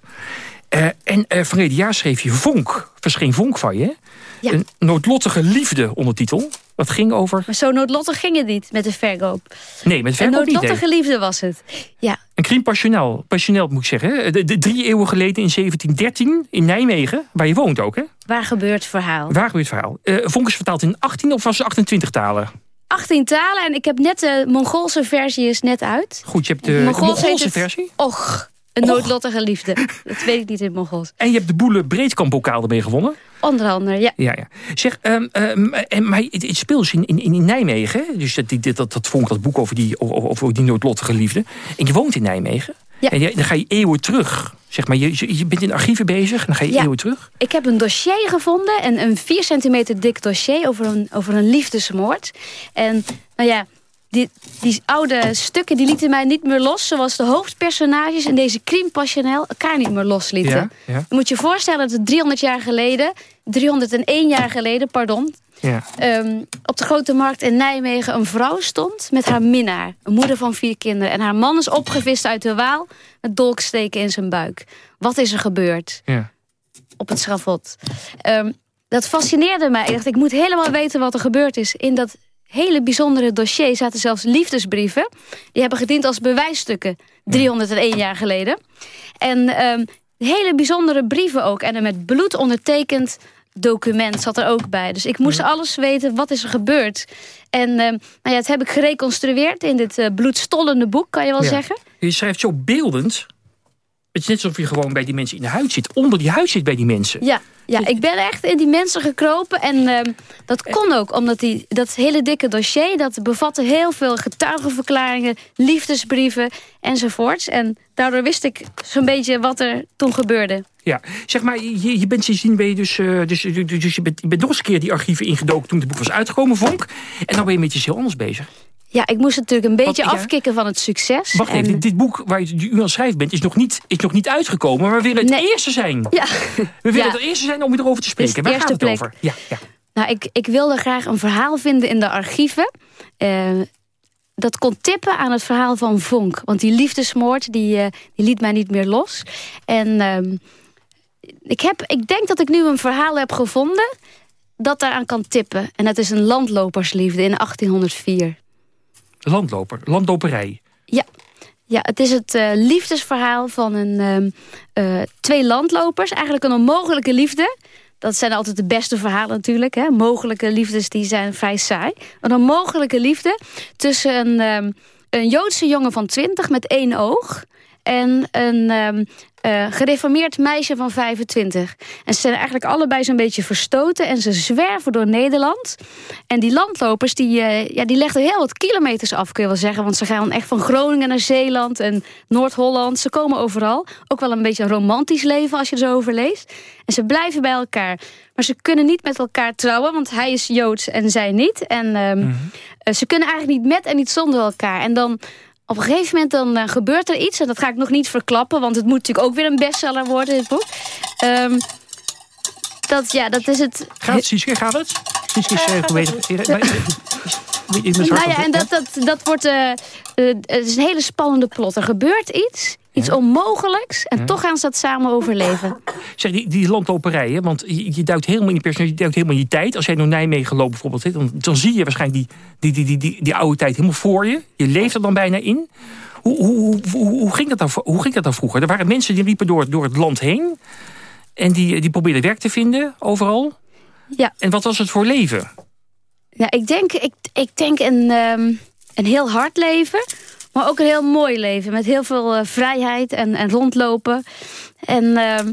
Eh, en eh verleden jaar schreef je Vonk, verscheen Vonk van je. Ja. Een noodlottige liefde ondertitel. Wat ging over... Maar zo noodlottig ging het niet met de verkoop. Nee, met Een verkoop niet. noodlottige nee. liefde was het. Ja, Een crime passioneel, passioneel moet ik zeggen. De, de drie eeuwen geleden in 1713 in Nijmegen, waar je woont ook. Hè? waar gebeurt verhaal? Waar gebeurt het verhaal? Eh Vonk is vertaald in 18 of was het 28 talen? 18 talen en ik heb net de Mongoolse versie is net uit. Goed, je hebt de, de Mongoolse het versie. Och, een noodlottige liefde. Dat weet ik niet in het Mongols. En je hebt de Boele Breedkamp bokaal ermee gewonnen. Onder andere, ja. Ja, ja. Zeg, ehm, ehm, en, maar het, het speelt dus in, in, in Nijmegen. Dus dat, dit, dat, dat vond ik dat boek over die, over, die noodlottige liefde. En je woont in Nijmegen. Ja. En je, dan ga je eeuwen terug. Zeg maar, je, je bent in archieven bezig. En dan ga je Ja. eeuwen terug. Ik heb een dossier gevonden, een, een 4 centimeter dik dossier over een, over een liefdesmoord. En nou ja, die, die oude stukken die lieten mij niet meer los. Zoals de hoofdpersonages in deze crime passionnel elkaar niet meer loslieten. Ja, ja. Je moet je voorstellen dat het 300 jaar geleden, 301 jaar geleden, pardon, Ja. ehm, op de grote markt in Nijmegen een vrouw stond met haar minnaar. Een moeder van vier kinderen. En haar man is opgevist uit de Waal met dolksteken in zijn buik. Wat is er gebeurd? Ja. op het schavot. Ehm, dat fascineerde mij. Ik dacht, ik moet helemaal weten wat er gebeurd is. In dat hele bijzondere dossier zaten zelfs liefdesbrieven. Die hebben gediend als bewijsstukken 301 jaar geleden. En ehm, hele bijzondere brieven ook. En een met bloed ondertekend document zat er ook bij. Dus ik moest alles weten, wat is er gebeurd. En ehm, nou ja, dat heb ik gereconstrueerd in dit eh, bloedstollende boek, kan je wel Ja. zeggen. Je schrijft zo beeldend. Het is net alsof je gewoon bij die mensen in de huid zit. Onder die huid zit bij die mensen. Ja, ja, ik ben echt in die mensen gekropen. En ehm, dat kon ook, omdat die, dat hele dikke dossier... dat bevatte heel veel getuigenverklaringen, liefdesbrieven enzovoorts. En daardoor wist ik zo'n beetje wat er toen gebeurde. Ja, zeg maar, je, je bent sindsdien ben je dus, eh, dus, dus, dus je, bent, je bent nog eens een keer die archieven ingedoken toen het boek was uitgekomen, Vonk. En dan ben je met iets heel anders bezig. Ja, ik moest natuurlijk een beetje ja. afkicken van het succes. Wacht en, even, dit, dit boek waar je, u aan het schrijven bent, is nog niet, is nog niet uitgekomen. Maar we willen het eerste zijn. Ja. We willen Ja. het eerste zijn om erover te spreken. de Waar gaat het plek. over? Ja, ja. Nou, ik, ik wilde graag een verhaal vinden in de archieven. eh, dat kon tippen aan het verhaal van Vonk. Want die liefdesmoord, die, eh, die liet mij niet meer los. En ehm, ik, heb, ik denk dat ik nu een verhaal heb gevonden... dat daaraan kan tippen. En dat is een landlopersliefde in 1804. Landloper, landloperij. Ja, ja het is het eh, liefdesverhaal van een, ehm, eh, twee landlopers. Eigenlijk een onmogelijke liefde. dat zijn altijd de beste verhalen natuurlijk. Hè? Mogelijke liefdes die zijn vrij saai. Een mogelijke liefde tussen een, ehm, een Joodse jongen van 20 met één oog... en een ehm, eh, gereformeerd meisje van 25. En ze zijn eigenlijk allebei zo'n beetje verstoten... en ze zwerven door Nederland. En die landlopers die, eh, ja, die legden heel wat kilometers af, kun je wel zeggen. Want ze gaan echt van Groningen naar Zeeland en Noord-Holland. Ze komen overal. Ook wel een beetje een romantisch leven als je er zo over leest. En ze blijven bij elkaar. Maar ze kunnen niet met elkaar trouwen, want hij is Joods en zij niet. En ehm, eh, ze kunnen eigenlijk niet met en niet zonder elkaar. En dan op een gegeven moment dan eh, gebeurt er iets. En dat ga ik nog niet verklappen. Want het moet natuurlijk ook weer een bestseller worden, dit boek. Ehm, dat, ja, dat is het... Gaat Siske? Gaat het? Siske is Nou ja, en dat, dat, dat wordt... eh, eh, het is een hele spannende plot. Er gebeurt iets, iets onmogelijks... en Ja. toch gaan ze dat samen overleven. Zeg, die, die landloperijen, want je, je duikt helemaal in die personage, je duikt helemaal in die tijd. Als jij door Nijmegen loopt bijvoorbeeld, dan, dan zie je waarschijnlijk die, die, die, die, die, die oude tijd helemaal voor je. Je leeft er dan bijna in. Hoe, hoe, hoe, hoe, hoe ging dat dan, hoe ging dat dan vroeger? Er waren mensen die liepen door, door het land heen. En die, die probeerden werk te vinden, overal. Ja. En wat was het voor leven? Ja, ik denk, ik, ik denk een, ehm, een heel hard leven, maar ook een heel mooi leven. Met heel veel eh, vrijheid en, en rondlopen. En ehm,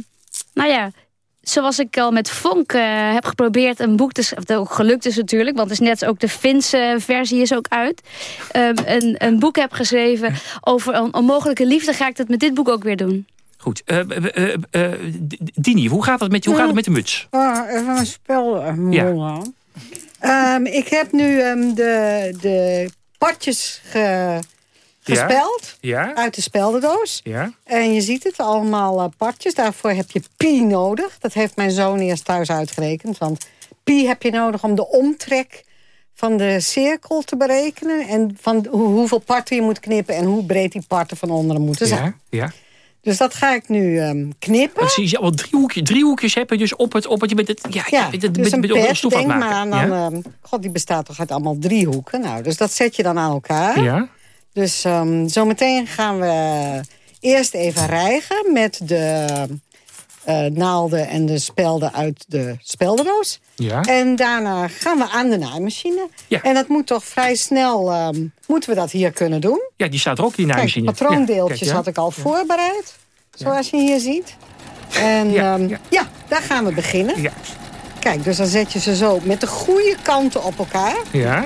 nou ja, zoals ik al met Vonk eh, heb geprobeerd een boek te schrijven. Dat ook gelukt is natuurlijk, want het is net ook de Finse versie is ook uit. Ehm, een, een boek heb geschreven over een onmogelijke liefde. Ga ik dat met dit boek ook weer doen. Goed, eh, Dini, hoe gaat het met, je, hoe gaat het met de muts? Ah, even een spel Ja. Ehm, ik heb nu ehm, de, de potjes ge- gespeld Ja? uit de speldendoos. Ja? En je ziet het, allemaal partjes. Daarvoor heb je pi nodig. Dat heeft mijn zoon eerst thuis uitgerekend. Want pi heb je nodig om de omtrek van de cirkel te berekenen. En van hoe, hoeveel parten je moet knippen... en hoe breed die parten van onderen moeten zijn. Ja? Ja? Dus dat ga ik nu ehm, knippen. Zie je al driehoekjes, driehoekjes heb je dus op het, op het, je bent het, ja, Ja, het, dus een pet, denk maar aan, ja? dan, ehm, god, die bestaat toch uit allemaal driehoeken. Nou, dus dat zet je dan aan elkaar. Ja. Dus ehm, zometeen gaan we eerst even rijgen met de eh, naalden en de spelden uit de speldendoos. Ja. En daarna gaan we aan de naaimachine. En dat moet toch vrij snel, ehm, moeten we dat hier kunnen doen. ja, die staat er ook Kijk, naaimachine. patroondeeltjes Ja, kijk, ja. had ik al voorbereid. Zoals je hier ziet. En Ja, ehm, ja, daar gaan we beginnen. Kijk, dus dan zet je ze zo met de goede kanten op elkaar. Ja.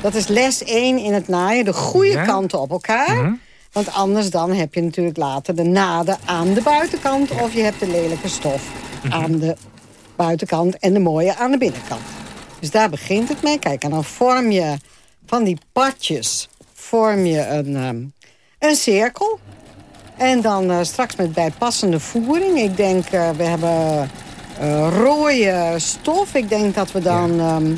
Dat is les 1 in het naaien. De goede Ja. kanten op elkaar. Mhm. Want anders dan heb je natuurlijk later de naden aan de buitenkant... of je hebt de lelijke stof Mhm. aan de buitenkant en de mooie aan de binnenkant. Dus daar begint het mee. Kijk, en dan vorm je van die padjes vorm je een, ehm, een cirkel. En dan eh, straks met bijpassende voering. Ik denk, eh, we hebben eh, rode stof. Ik denk dat we dan ehm,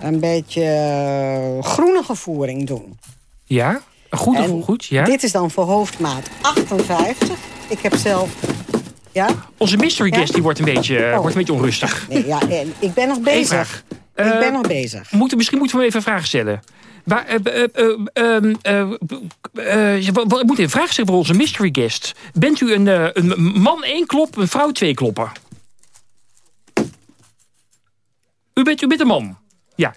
een beetje groenige voering doen. Ja, goed, En goed, ja. Dit is dan voor hoofdmaat 58. Ik heb zelf... Ja? Onze mystery Ja? guest die wordt een beetje, eh, Oh. wordt een beetje onrustig. Nee, ja, en ik ben nog bezig. ik Eh, ben nog bezig. Moeten, misschien moeten we even een vraag stellen. Waar, eh, eh, eh, ehm, eh, eh, we we moeten een vraag stellen voor onze mystery guest. Bent u een, eh, een man één klop, een vrouw twee kloppen? U bent, u bent een man. Ja.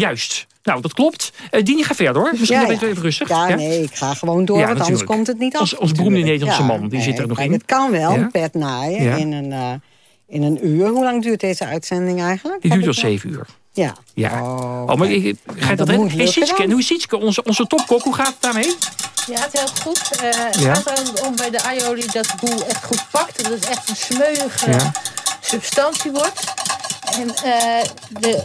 Juist. Nou, dat klopt. Eh Dini, ga verder hoor. Misschien Ja, ben je ja. even rustig. Ja, nee, ik ga gewoon door, Ja, want anders komt het niet af. Ons, ons beroemde. Nederlandse Ja, man, die nee, zit er nog in. Het kan wel, Ja? een pet naaien Ja. in, een, eh, in een uur. Hoe lang duurt deze uitzending eigenlijk? Die duurt tot nog? zeven uur. Ja. Ja. Oh, maar ik, ik- ga je dat dat Hey, Sietske, en hoe is Sietske, onze, onze topkok, hoe gaat het daarmee? Ja, het heel goed. Eh, het Ja. gaat erom om bij de aioli dat de boel echt goed pakt. Dat het echt een smeuige Ja. substantie wordt. En eh, de,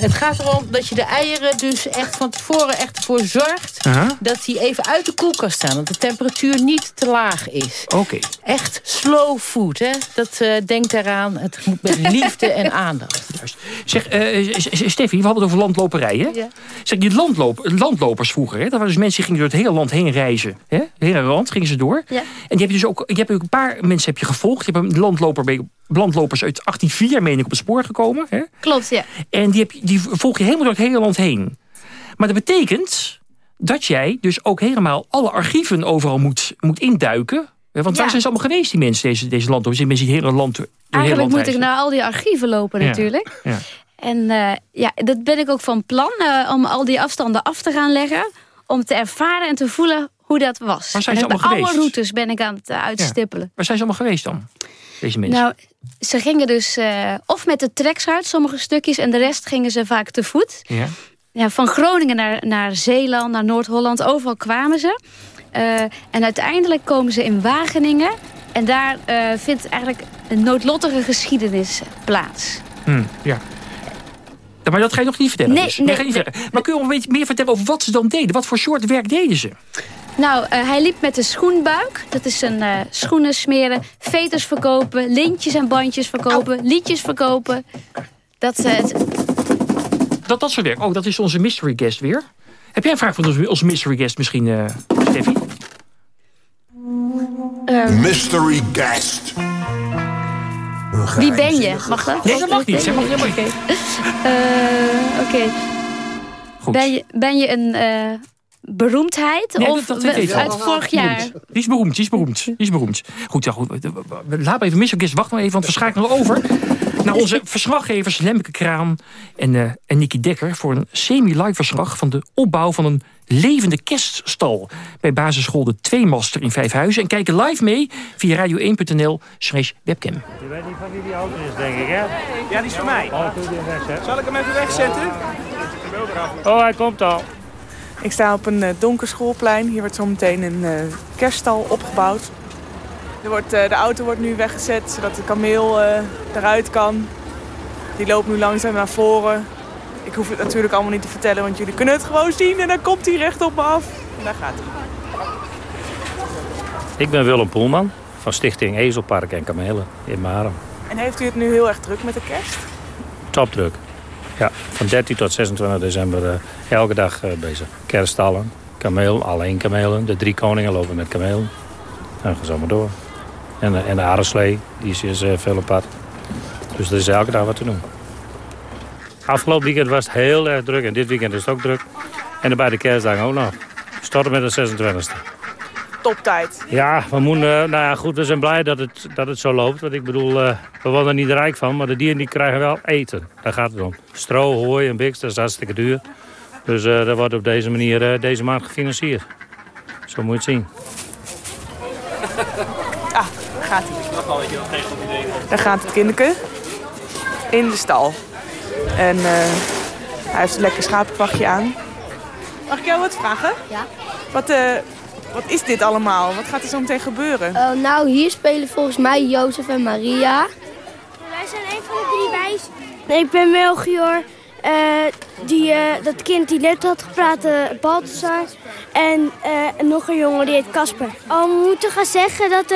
het gaat erom dat je de eieren dus echt van tevoren echt ervoor zorgt... Dat die even uit de koelkast staan. Dat de temperatuur niet te laag is. Oké. Echt slow food, hè. Dat eh denkt daaraan. Het moet met liefde en aandacht. Zeg, eh, S- S- Steffi, we hadden het over landloperij, hè? Ja. Zeg, die landloop, landlopers vroeger, hè? Dat waren dus mensen die gingen door het hele land heen reizen. Hè? Hele land gingen ze door. Ja. En die heb je dus ook, je hebt ook een paar mensen heb je gevolgd. Je hebt een landloper, landlopers uit 1804, meen ik, op het spoor gekomen. Hè? Klopt, ja. En die, heb je, die volg je helemaal door het hele land heen. Maar dat betekent dat jij dus ook helemaal alle archieven overal moet, moet induiken. Eh, Want waar Ja. zijn ze allemaal geweest, die mensen, deze, deze land? Zijn mensen die het hele land, door Eigenlijk land moet ik naar al die archieven lopen Ja. natuurlijk. Ja. En eh, ja, dat ben ik ook van plan eh, om al die afstanden af te gaan leggen. Om te ervaren en te voelen hoe dat was. Waar zijn ze allemaal geweest? routes ben ik aan het eh, uitstippelen. Waar zijn ze allemaal geweest dan, deze mensen? Nou, ze gingen dus eh, of met de trekschuit, sommige stukjes... en de rest gingen ze vaak te voet. ja. Ja, van Groningen naar, naar Zeeland, naar Noord-Holland, overal kwamen ze. Eh, en uiteindelijk komen ze in Wageningen. En daar vindt eigenlijk een noodlottige geschiedenis plaats. Hm, ja. Ja, Maar dat ga je nog niet vertellen. Nee, dus. nee. Maar kun je nog een beetje meer vertellen over wat ze dan deden? Wat voor soort werk deden ze? Nou, eh, hij liep met de schoenbuik. Dat is een eh, schoenen smeren, veters verkopen, lintjes en bandjes verkopen, liedjes verkopen. Dat, eh, het- Dat, dat soort werk. Oh, dat is onze mystery guest weer. Heb jij een vraag voor onze, onze mystery guest misschien, eh Steffi? Ehm. Mystery guest. wie ben je? Mag dat? Nee, dat mag niet. Mag Oké. helemaal niet. Eh, Oké. Ben je, ben je een eh, beroemdheid? Nee, of dat- dat uit vorig jaar? Die is beroemd, die is beroemd. Die is beroemd. Goed, ja, goed. Laat me even guest. Wacht nog even, want we schakelen over. Naar onze verslaggevers Lemmeke Kraan en, eh en Nicky Dekker... voor een semi-live verslag van de opbouw van een levende kerststal... bij basisschool De Tweemaster in Vijfhuizen. En kijken live mee via radio1.nl slash webcam. Je weet niet van wie die auto is, denk ik, hè? Ja, die is voor mij. Zal ik hem even wegzetten? Oh, hij komt al. Ik sta op een eh, donker schoolplein. Hier wordt zometeen een eh, kerststal opgebouwd. Er wordt, eh, de auto wordt nu weggezet zodat de kameel eruit kan. Die loopt nu langzaam naar voren. Ik hoef het natuurlijk allemaal niet te vertellen, want jullie kunnen het gewoon zien. En dan komt hij recht op me af. En daar gaat hij. Ik ben Willem Poelman van Stichting Ezelpark en Kamelen in Maren. En heeft u het nu heel erg druk met de kerst? Topdruk. Van 13 tot 26 december eh, elke dag eh, bezig. Kerststallen, kameel, alleen kamelen. De drie koningen lopen met kamelen. En dan gaan zo maar door. En, de- en de aardeslee, die is, eh, veel op pad. Dus er is elke dag wat te doen. Afgelopen weekend was het heel erg druk en dit weekend is het ook druk. En bij de kerstdagen ook nog. Starten met de 26e. Toptijd. Ja, we moeten, eh, nou ja, goed, we zijn blij dat het, dat het zo loopt. Want ik bedoel, eh, we worden er niet rijk van, maar de dieren die krijgen wel eten. Daar gaat het om. Stro, hooi en biks, dat is hartstikke duur. Dus eh, dat wordt op deze manier eh, deze maand gefinancierd. Zo moet je het zien. Ah, daar gaat hij. Daar gaat het kinderke. In de stal. En eh, hij heeft een lekker schapenvachtje aan. Mag ik jou wat vragen? Ja. Wat, eh, wat is dit allemaal? Wat gaat er zo meteen gebeuren? Eh, nou, hier spelen volgens mij Jozef en Maria. Wij zijn een van de drie wijs. Nee, ik ben Melchior. Eh, die, eh, dat kind die net had gepraat, eh Balthasar. En eh, nog een jongen die heet Casper. Oh, we moeten gaan zeggen dat,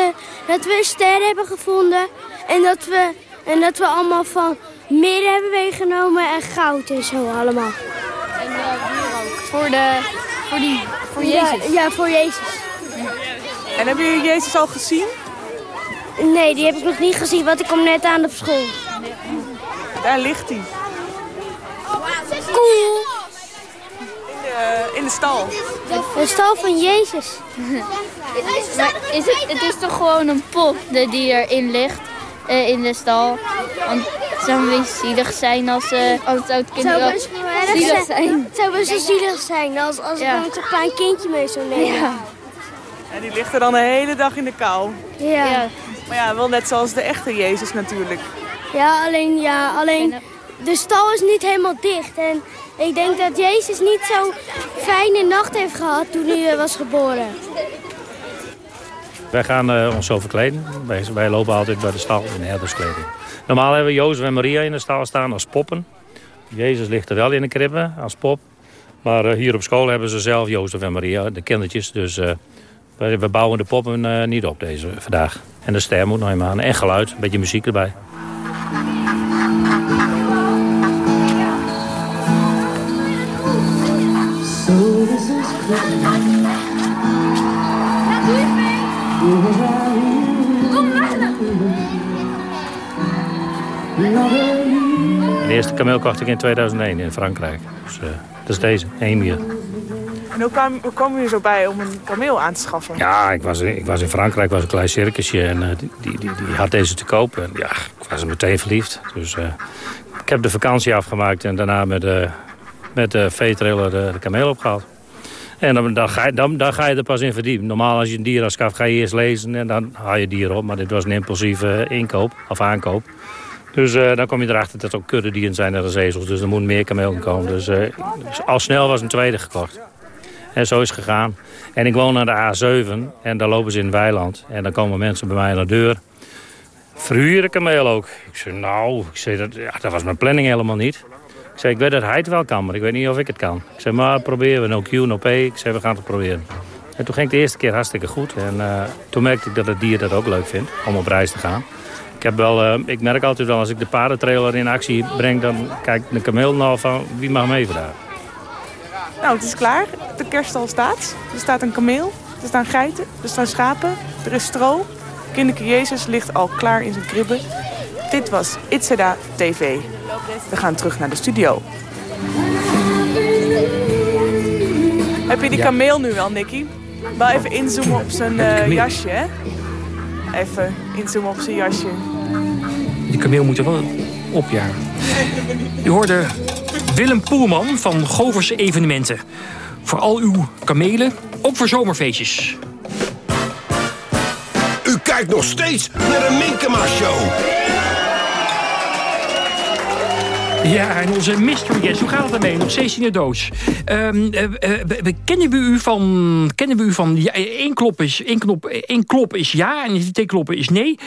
dat we een ster hebben gevonden. En dat we, en dat we allemaal van meer hebben meegenomen en goud en zo allemaal. En ook. Voor, de, voor, die, voor Jezus? Ja, voor Jezus. En hebben jullie Jezus al gezien? Nee, die heb ik nog niet gezien, want ik kom net aan op school. Daar ligt hij. Cool. In de, in de stal. De stal van Jezus. Maar is het, het is toch gewoon een pop de- die erin ligt eh, in de stal? Want het zou een beetje zielig zijn als, eh als het oud kind Het zou wel best wel erg zielig zijn. Het zou best wel zielig zijn als, als Ja. ik dan toch maar een kindje mee zou nemen. Ja. En die ligt er dan de hele dag in de kou. Ja. Maar ja, wel net zoals de echte Jezus natuurlijk. Ja, alleen, ja, alleen de stal is niet helemaal dicht. En ik denk dat Jezus niet zo'n fijne nacht heeft gehad toen hij eh, was geboren. Wij gaan eh, ons zo verkleden. Wij, wij lopen altijd bij de stal in herderskleding. Normaal hebben we Jozef en Maria in de stal staan als poppen. Jezus ligt er wel in de kribbe als pop. Maar eh, hier op school hebben ze zelf Jozef en Maria, de kindertjes. Dus eh, we, we bouwen de poppen eh, niet op deze vandaag. En de ster moet nog even aan. En geluid, een beetje muziek erbij. Eerste kameel kocht ik in 2001 in Frankrijk. Dus eh, dat is deze, Emir. En hoe kwam, hoe kwam u er zo bij om een kameel aan te schaffen? Ja, ik was, ik was in Frankrijk, was een klein circusje en uh, die, die, die, die, had deze te kopen. En ja, ik was meteen verliefd. Dus uh, ik heb de vakantie afgemaakt en daarna met, met de veetrailer de, de kameel opgehaald. En dan, dan, ga je, dan, dan ga je er pas in verdiepen. Normaal als je een dier aanschaft ga je eerst lezen en dan haal je dier op. Maar dit was een impulsieve inkoop of aankoop. Dus uh, dan kom je erachter dat het ook kuddedieren zijn als ezels. Dus er moet meer kameel komen. Dus, uh, dus al snel was een tweede gekocht. En zo is het gegaan. En ik woon aan de A7 en daar lopen ze in weiland. En dan komen mensen bij mij aan de deur. Verhuren kameel ook. Ik zei, nou, ik zei, dat, ja, dat was mijn planning helemaal niet. Ik zei, ik weet dat hij het wel kan, maar ik weet niet of ik het kan. Ik zei, maar proberen we, no Q, no P. Ik zei, we gaan het proberen. En toen ging het de eerste keer hartstikke goed. En uh, toen merkte ik dat het dier dat ook leuk vindt, om op reis te gaan. Ik, heb wel, uh, ik merk altijd wel, als ik de paardentrailer in actie breng... dan kijkt de kameel nou van, wie mag mee vandaag? Nou, het is klaar. De kerststal staat. Er staat een kameel, er staan geiten, er staan schapen, er is stro. Kinderke Jezus ligt al klaar in zijn kribbe. Dit was Itzeda TV. We gaan terug naar de studio. Heb je die kameel nu wel, Nicky? Wel even inzoomen op zijn uh, jasje, hè? Even inzoomen op zijn jasje. Die kameel moet er wel op, ja. U hoorde Willem Poelman van Govers Evenementen. Voor al uw kamelen, ook voor zomerfeestjes. U kijkt nog steeds naar de Minkema-show. Ja, en onze mystery guest, hoe gaat het ermee? Nog steeds in de doos. Um, kennen we u van... Kennen we u van... Ja, één, klop is, één, één klop is ja en twee kloppen is nee.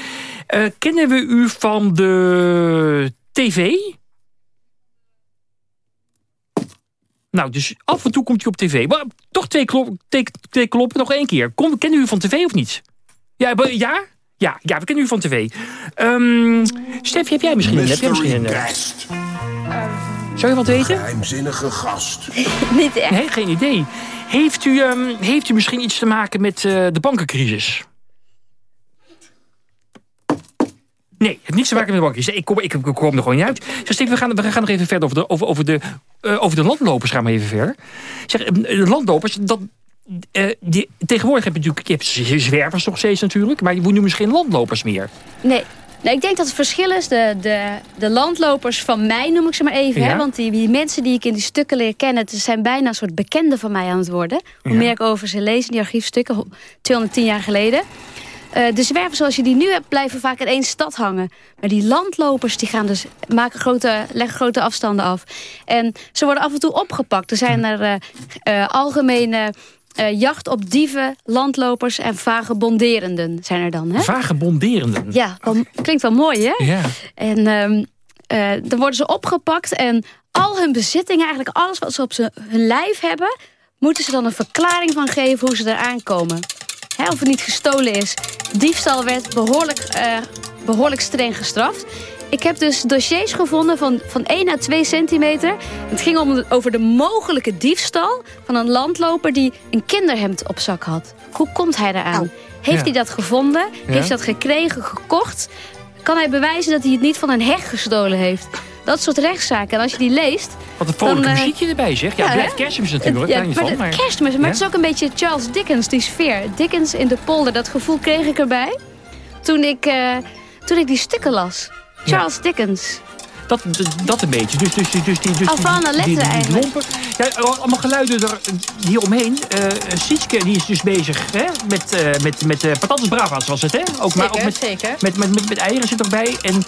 Uh, kennen we u van de tv? Nou, dus af en toe komt u op tv. Maar toch twee, klop, twee kloppen, nog één keer. Kom, kennen u van tv of niet? Ja, ja? Ja, ja, we kennen u van tv. Um, Stef, heb jij misschien, heb jij misschien een... Guest. Zou je wat weten? Geheimzinnige gast. Niet echt. Nee, geen idee. Heeft u, um, heeft u misschien iets te maken met uh, de bankencrisis? Nee, het heeft niets te maken met de bankencrisis. Ik kom, ik, ik kom er gewoon niet uit. Zeg, Steve, we gaan, we gaan nog even verder over de, over, over de, uh, over de landlopers. Gaan we even verder. Zeg, de landlopers, dat, uh, die, tegenwoordig heb je natuurlijk je hebt zwervers nog steeds natuurlijk. Maar je moet nu misschien landlopers meer. Nee, nou, ik denk dat het verschil is, de, de, de landlopers van mij noem ik ze maar even. Ja. Hè? Want die, die mensen die ik in die stukken leer kennen... het zijn bijna een soort bekenden van mij aan het worden. Hoe ja. meer ik over ze lees in die archiefstukken, 210 jaar geleden. Uh, de zwervers zoals je die nu hebt, blijven vaak in één stad hangen. Maar die landlopers die gaan dus, maken grote, leggen grote afstanden af. En ze worden af en toe opgepakt. Er zijn er uh, uh, algemene... Uh, jacht op dieven, landlopers en vagebonderenden zijn er dan. Hè? Vagebonderenden? Ja, wel, klinkt wel mooi hè? Ja. En um, uh, dan worden ze opgepakt en al hun bezittingen, eigenlijk alles wat ze op ze, hun lijf hebben... moeten ze dan een verklaring van geven hoe ze eraan komen. Hè, of het niet gestolen is. Diefstal werd behoorlijk, uh, behoorlijk streng gestraft. Ik heb dus dossiers gevonden van, van 1 à 2 centimeter. Het ging om, over de mogelijke diefstal van een landloper... die een kinderhemd op zak had. Hoe komt hij eraan? Heeft ja. hij dat gevonden? Ja. Heeft hij dat gekregen, gekocht? Kan hij bewijzen dat hij het niet van een heg gestolen heeft? Dat soort rechtszaken. En als je die leest... Wat een vrolijke muziekje erbij, zeg. Ja, ja blijft kerstmis natuurlijk. Ja, niet van, maar... Kerstmis, maar het is ook een beetje Charles Dickens, die sfeer. Dickens in de polder, dat gevoel kreeg ik erbij. Toen ik, uh, toen ik die stukken las. Charles ja. Dickens. Dat, dat een beetje. Dus, dus, dus, die, dus Alvana die, die, die, die lompen. Ja, allemaal geluiden er hier omheen. Uh, Sietske die is dus bezig hè, met, uh, met, met uh, patatas bravas was het, hè? Ook, zeker, maar ook met, zeker. Met, met, met, met eieren zit erbij. En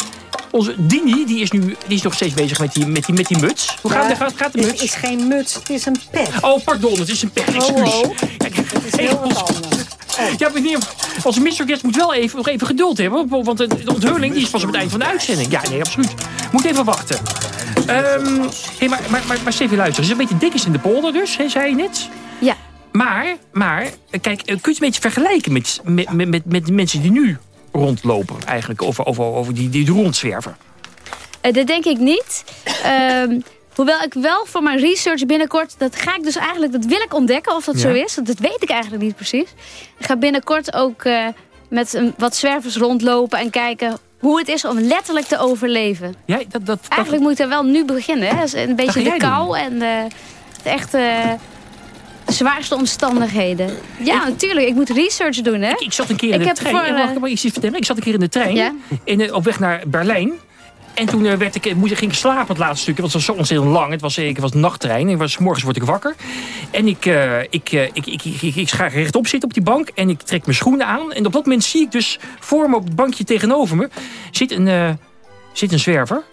onze Dini, die is, nu, die is nog steeds bezig met die, met die, met die muts. Hoe gaat, ja, gaat, gaat de muts? Het is geen muts, het is een pet. Oh, pardon, het is een pet. Excuus. Oh, oh. Het is heel wat anders. Ja, meneer, onze Mr. Guest moet wel even, nog even geduld hebben. Want de onthulling die is pas op het eind van de uitzending. Ja, nee, absoluut. Moet even wachten. Um, hey, maar, maar, maar, maar Stevie, luister. Het is een beetje dik is in de polder dus, zei je net. Ja. Maar, maar, kijk, kun je het een beetje vergelijken met, met, met, met, de mensen die nu rondlopen eigenlijk? Over, over, over die, die rondzwerven. Uh, dat denk ik niet. Um, Hoewel ik wel voor mijn research binnenkort... dat ga ik dus eigenlijk, dat wil ik ontdekken of dat ja. zo is. Dat weet ik eigenlijk niet precies. Ik ga binnenkort ook uh, met een, wat zwervers rondlopen en kijken hoe het is om letterlijk te overleven. Ja, dat, dat, eigenlijk dat... moet er wel nu beginnen. Hè? Een beetje de kou doen. en de, de echte... zwaarste omstandigheden. Ja, natuurlijk. Ik moet research doen, hè? Ik zat een keer in Ik de trein. voor, Ja, wacht, eh, mag ik iets vertellen? Ik zat een keer in de trein. Ja? In, eh, op weg naar Berlijn. En toen eh, werd ik, moest, ging ik slapen het laatste stukje. Want het was zo ontzettend lang. Het was, eh, ik was nachttrein. En was, morgens word ik wakker. En ik, eh, ik, eh, ik, ik, ik, ik, ga rechtop zitten op die bank. En ik trek mijn schoenen aan. En op dat moment zie ik dus voor me op het bankje tegenover me... zit een, eh, zit een zwerver.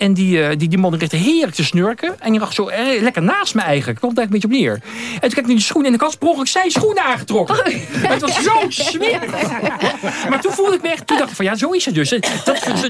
En die, eh, die, die man ligt heerlijk te snurken. En die lag zo eh, lekker naast me eigenlijk. Komt eigenlijk een beetje op neer. En toen kijk ik naar die schoenen. En ik had per ongeluk zijn schoenen aangetrokken. Maar het was zo smerig. Maar toen voelde ik me echt... Toen dacht ik van ja, zo is het dus. Dat,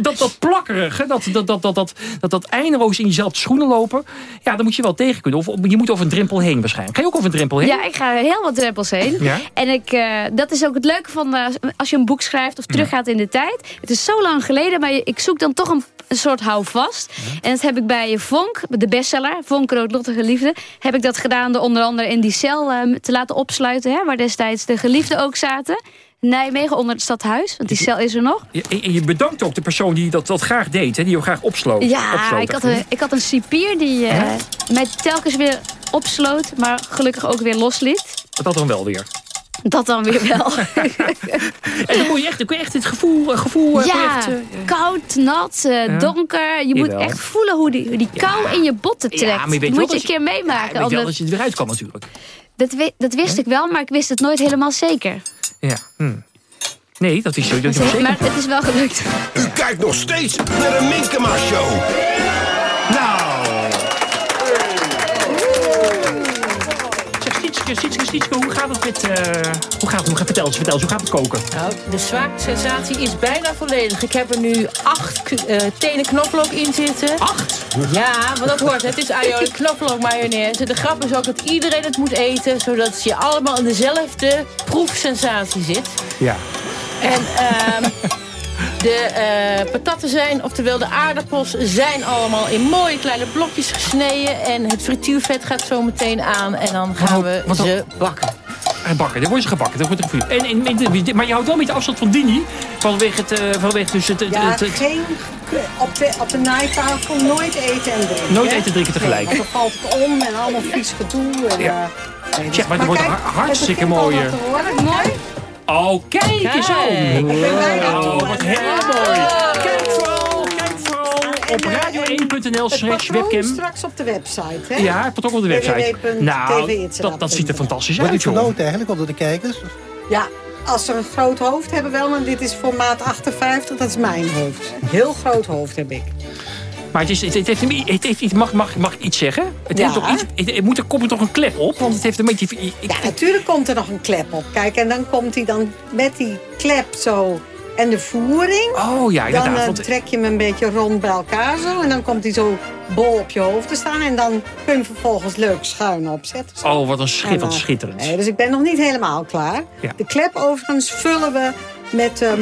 dat, dat plakkerige, dat, dat, dat, dat, dat, dat, dat eindeloos in jezelfde schoenen lopen. Ja, dan moet je wel tegen kunnen. Of je moet over een drempel heen waarschijnlijk. Ga je ook over een drempel heen? Ja, ik ga heel wat drempels heen. Ja? En ik, eh, dat is ook het leuke van als je een boek schrijft of teruggaat in de tijd. Het is zo lang geleden, maar je- ik zoek dan toch een, een soort houvast. En dat heb ik bij Vonk, de bestseller, Vonk Roodlottige Liefde. Heb ik dat gedaan door onder andere in die cel eh, te laten opsluiten. Hè, waar destijds de geliefden ook zaten. Nijmegen onder het stadhuis, want die cel is er nog. En je bedankt ook de persoon die dat, dat graag deed. Hè, die je graag opsloot. Ja, opsloot, ik had, een, ik had een cipier die eh, mij telkens weer opsloot, maar gelukkig ook weer losliet. Dat dan wel weer. Dat dan weer wel. En dan moet je echt, dan kun je echt het gevoel... eh, gevoel eh, ja, echt, eh, koud, nat, eh, Ja. donker. Je moet Jawel. echt voelen hoe die, hoe die kou in je botten trekt. Ja, maar je weet dat wel moet je een keer meemaken. Ja, weet wel dat je er weer uit kan natuurlijk. dat, we- dat wist ik wel, maar ik wist het nooit helemaal zeker. Ja. Hm. Nee, dat is zo. Dat is zeker. Maar het is wel gelukt. U kijkt nog steeds naar de Minkema Show. Sietske, Sietske, Sietske, hoe gaat het met... eh, hoe gaat het? Hoe gaat, vertel eens, vertel eens, hoe gaat het koken? Nou, de smaaksensatie is bijna volledig. Ik heb er nu acht eh, tenen knoflook in zitten. Acht? Ja, maar dat hoort. Het is aioli knoflook mayonaise. De grap is ook dat iedereen het moet eten, zodat je allemaal in dezelfde proefsensatie zit. Ja. En ehm, de eh, patatten zijn, oftewel de aardappels, zijn allemaal in mooie kleine blokjes gesneden. En het frituurvet gaat zo meteen aan. En dan gaan we wat ze bakken. En bakken, dan worden ze gebakken. Dan wordt er. En, en, en- maar je houdt wel met de afstand van Dini. Vanwege het... eh, vanwege dus het, het, Ja, het- het- geen, op, de, op de naaitafel nooit eten en drinken. Nooit hè? eten en drinken tegelijk. Nee, dan valt het om en allemaal vies gedoe. En, Ja. eh, nee, dus- maar het wordt hartstikke mooi, eh. Mooi. Oh, kijk eens aan. Ik ben bijna Oh, wat heel mooi. Kijk vooral, kijk vooral op radio1.nl Het slash webcam. straks op de website, hè? Ja, het wordt ook op de website. Nou, dat, dat ziet er fantastisch uit, die joh. verloot eigenlijk onder de kijkers? Ja, als ze een groot hoofd hebben wel, want dit is formaat 58, dat is mijn hoofd. Een heel groot hoofd heb ik. Maar het, is, het, het heeft, het heeft iets, mag, mag, mag ik iets zeggen? Het Ja. heeft toch iets, het, het moet, er komt er toch een klep op? Want het heeft een beetje... Ik, Ja, natuurlijk komt er nog een klep op. Kijk, en dan komt hij dan met die klep zo en de voering. Oh ja, Dan inderdaad. eh, want- trek je hem een beetje rond bij elkaar zo. En dan komt hij zo bol op je hoofd te staan. En dan kun je hem vervolgens leuk schuin opzetten. zo. oh, wat een schit, En, wat eh, schitterend. Nee, dus ik ben nog niet helemaal klaar. Ja. De klep overigens vullen we met ehm,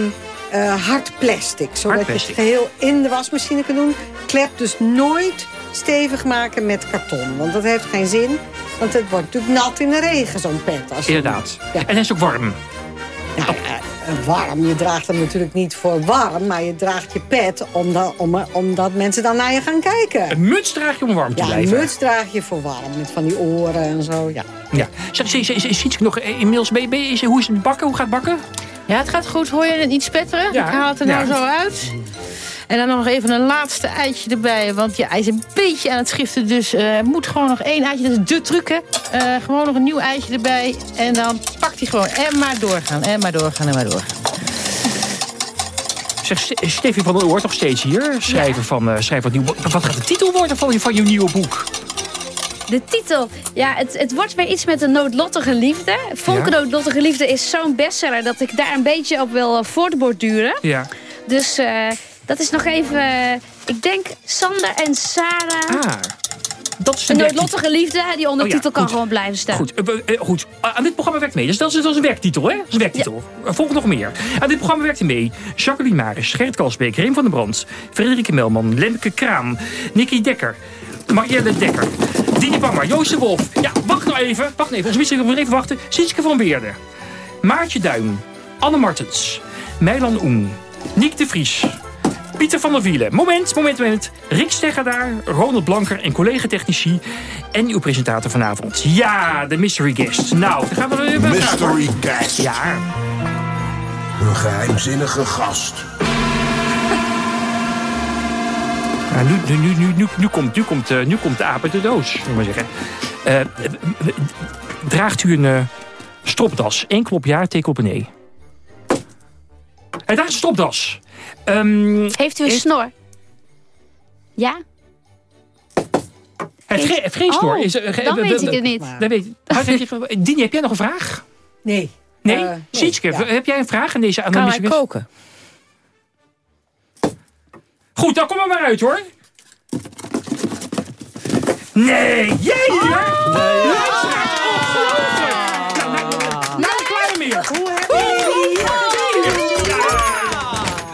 eh, hard plastic. Zodat Hard je het geheel in de wasmachine kunt doen. Klep dus nooit stevig maken met karton. Want dat heeft geen zin. Want het wordt natuurlijk nat in de regen, zo'n pet. Als Inderdaad. En hij is ook warm. Ja, eh, warm. Je draagt hem natuurlijk niet voor warm. Maar je draagt je pet omdat, om, omdat mensen dan naar je gaan kijken. Een muts draag je om warm te Ja, een blijven. muts draag je voor warm. Met van die oren en zo, ja. Ja. Zeg, zie- zie- zie- Sietske nog eh, inmiddels... Is, hoe is het bakken? Hoe gaat het bakken? Ja, het gaat goed. Hoor je het niet spetteren? Ja. Ik haal het er nou Ja. zo uit. En dan nog even een laatste eitje erbij. Want ja, hij is een beetje aan het schiften. Dus eh moet gewoon nog één eitje. Dat is de truc, hè. Eh, gewoon nog een nieuw eitje erbij. En dan pakt hij gewoon. En maar doorgaan. En maar doorgaan. En maar doorgaan. Zeg, Ste- Steffi van der Oort nog steeds hier. Schrijver van, eh schrijver van boek. Wat gaat de titel worden van je, van je nieuwe boek? De titel, ja, het, het wordt weer iets met een noodlottige liefde. Vonk Ja. Noodlottige Liefde is zo'n bestseller dat ik daar een beetje op wil eh, voortborduren. Ja. Dus eh, dat is nog even, eh, ik denk Sander en Sarah. Ah, dat is een noodlottige liefde, die ondertitel Oh ja, kan gewoon blijven staan. Goed, goed. Ah, aan dit programma werkt mee. Dus dat is, dat is een werktitel, hè? Dat is een werktitel. Eh, Volg nog meer. Aan dit programma werkt mee Jacqueline Maris, Gerrit Kalsbeek, Reem van der Brand, Frederike Melman, Lemke Kraam, Nicky Dekker, Marielle Dekker, Dini Bammer, Joost de Wolf. Ja, wacht nou even. Wacht even. Ons misschien nog even wachten. Sietske van Weerden, Maartje Duin, Anne Martens, Meilan Oen, Niek de Vries, Pieter van der Wielen. Moment, moment, moment. Rick Stegger daar, Ronald Blanker en collega-technici. En uw presentator vanavond. Ja, de mystery guest. Nou, dan gaan we er weer Mystery guest. Ja. Een geheimzinnige gast. Nu, nu, nu, nu, nu, nu komt, nu, komt, eh, nu komt de aap uit de doos, maar zeggen. Eh, eh, draagt u een eh, stropdas? Eén keer op jaar, teken op een E. Hij draagt een stropdas. Ehm, Heeft u een snor? Ja? Het geen snor Oh, is... ge- dan weet ik het niet. Dan weet, Dini, heb jij nog een vraag? Nee. Nee? Nee, Sietske, ja. heb jij een vraag aan deze Kan anonymische hij koken? Goed, dan kom er maar uit hoor. Nee, jij hier? Nee. Luisteraars, ongelooflijk. Nou, nou, nou, nou, klaar meer.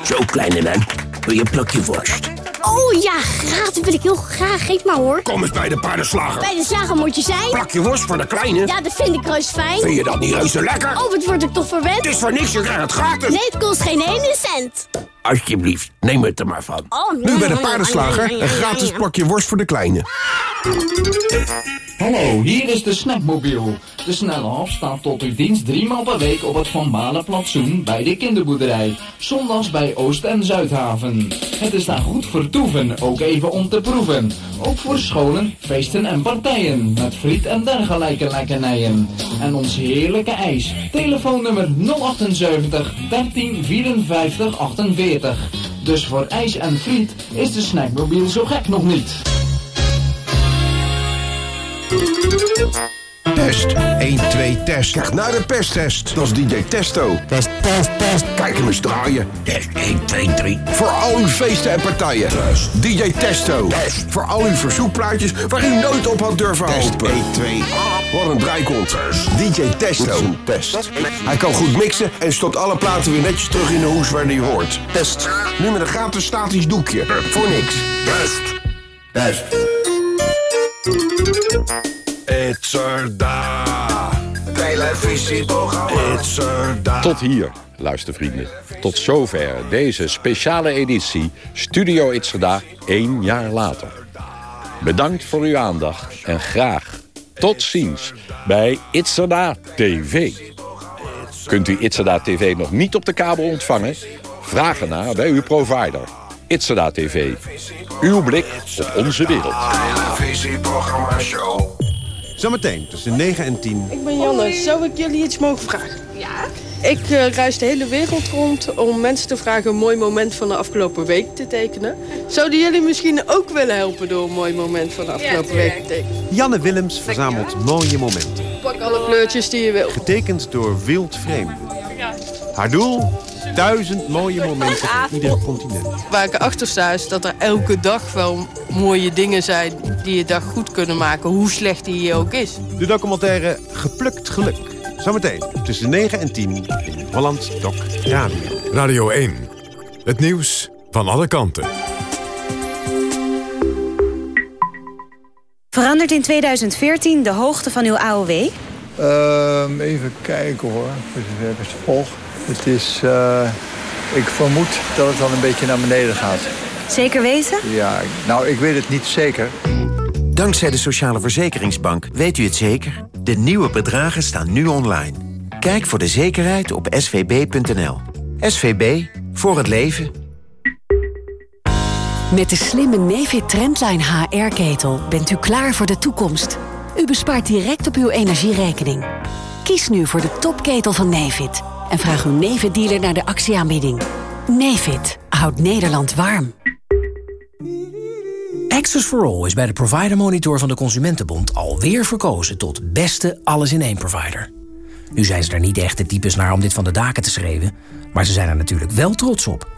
Zo, kleine man. Wil je een plakje worst? Oh ja. Dat wil ik heel graag. Geef maar hoor. Kom eens bij de paardenslager. Bij de slager moet je zijn. Plakje worst voor de kleine. Ja, dat vind ik reuze fijn. Vind je dat niet reuze lekker? Oh, wat word ik toch verwend? Het is voor niks, je krijgt het gratis. Nee, het kost geen ene cent. Alsjeblieft, neem het er maar van. Oh, Nu bij de paardenslager een gratis plakje worst voor de kleine. Hallo, hier is de Snackmobiel. De snelle hap staat tot uw dienst driemaal per week op het Van Balen plantsoen bij de kinderboerderij. Zondags bij Oost- en Zuidhaven. Het is daar goed vertoeven, ook even om te proeven. Ook voor scholen, feesten en partijen. Met friet en dergelijke lekkernijen. En ons heerlijke ijs. Telefoonnummer 078 13 54 48. Dus voor ijs en friet is de Snackmobiel zo gek nog niet. Test. 1, 2, test. Krijg naar de pesttest. Dat is DJ Testo. Test, test, test. Kijk hem eens draaien. Test 1, 2, 3. Voor al uw feesten en partijen. DJ Testo. Test. Voor al uw verzoekplaatjes waar u nooit op had durven hopen. 1, 2. Wat een draaikont. DJ Testo. Test. Hij kan goed mixen en stopt alle platen weer netjes terug in de hoes waar hij hoort. Test. Nu met een gratis statisch doekje. Voor niks. Test. Test. Tot hier, luistervrienden. Tot zover deze speciale editie Studio Itzerda één jaar later. Bedankt voor uw aandacht en graag tot ziens bij Itzerda TV. Kunt u Itzerda TV nog niet op de kabel ontvangen? Vraag ernaar bij uw provider. Itzerda TV. Uw blik op onze wereld. Televisieprogramma show. Zometeen tussen 9 en 10. Ik ben Janne. Zou ik jullie iets mogen vragen? Ja. Ik eh, reis de hele wereld rond om mensen te vragen een mooi moment van de afgelopen week te tekenen. Zouden jullie misschien ook willen helpen door een mooi moment van de afgelopen week te tekenen? Janne Willems verzamelt mooie momenten. Pak alle kleurtjes die je wil. Getekend door Wild Vreemden. Haar doel? Duizend mooie momenten van ieder continent. Waar ik achter sta is dat er elke dag wel mooie dingen zijn die je dag goed kunnen maken, hoe slecht die ook is. De documentaire Geplukt Geluk. Zometeen tussen 9 en 10 in Holland Doc Radio. Radio 1. Het nieuws van alle kanten. Verandert in 2014 de hoogte van uw AOW? Ehm, even kijken hoor, zover ik het is, eh, ik vermoed dat het dan een beetje naar beneden gaat. Zeker weten? Ja, nou ik weet het niet zeker. Dankzij de Sociale Verzekeringsbank weet u het zeker. De nieuwe bedragen staan nu online. Kijk voor de zekerheid op svb.nl. SVB, voor het leven. Met de slimme Nefit Trendline HR-ketel bent u klaar voor de toekomst. U bespaart direct op uw energierekening. Kies nu voor de topketel van Nefit en vraag uw Nefit-dealer naar de actieaanbieding. Nefit houdt Nederland warm. Access for All is bij de Provider Monitor van de Consumentenbond alweer verkozen tot beste alles-in-één provider. Nu zijn ze er niet echt de types naar om dit van de daken te schreeuwen, maar ze zijn er natuurlijk wel trots op.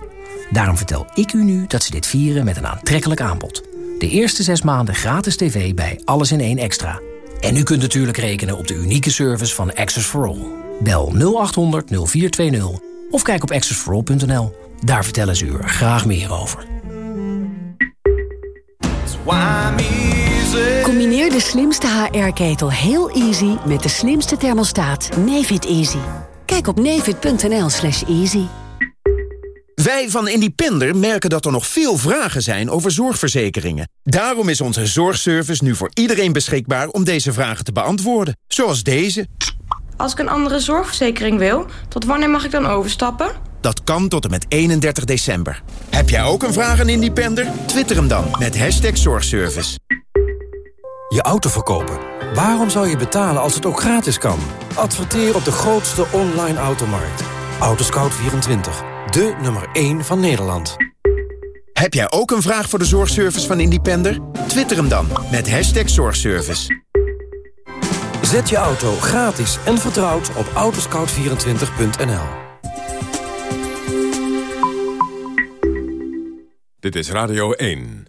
Daarom vertel ik u nu dat ze dit vieren met een aantrekkelijk aanbod. De eerste zes maanden gratis tv bij Alles in één Extra. En u kunt natuurlijk rekenen op de unieke service van Access for All. Bel 0800 0420 of kijk op accessforall.nl. Daar vertellen ze u er graag meer over. Combineer de slimste HR-ketel heel easy met de slimste thermostaat Nefit Easy. Kijk op nefit.nl slash easy. Wij van Independer merken dat er nog veel vragen zijn over zorgverzekeringen. Daarom is onze zorgservice nu voor iedereen beschikbaar om deze vragen te beantwoorden. Zoals deze. Als ik een andere zorgverzekering wil, tot wanneer mag ik dan overstappen? Dat kan tot en met 31 december. Heb jij ook een vraag aan Independer? Twitter hem dan met hashtag zorgservice. Je auto verkopen. Waarom zou je betalen als het ook gratis kan? Adverteer op de grootste online automarkt. Autoscout24. De nummer 1 van Nederland. Heb jij ook een vraag voor de zorgservice van Independer? Twitter hem dan met hashtag zorgservice. Zet je auto gratis en vertrouwd op autoscout24.nl. Dit is Radio 1.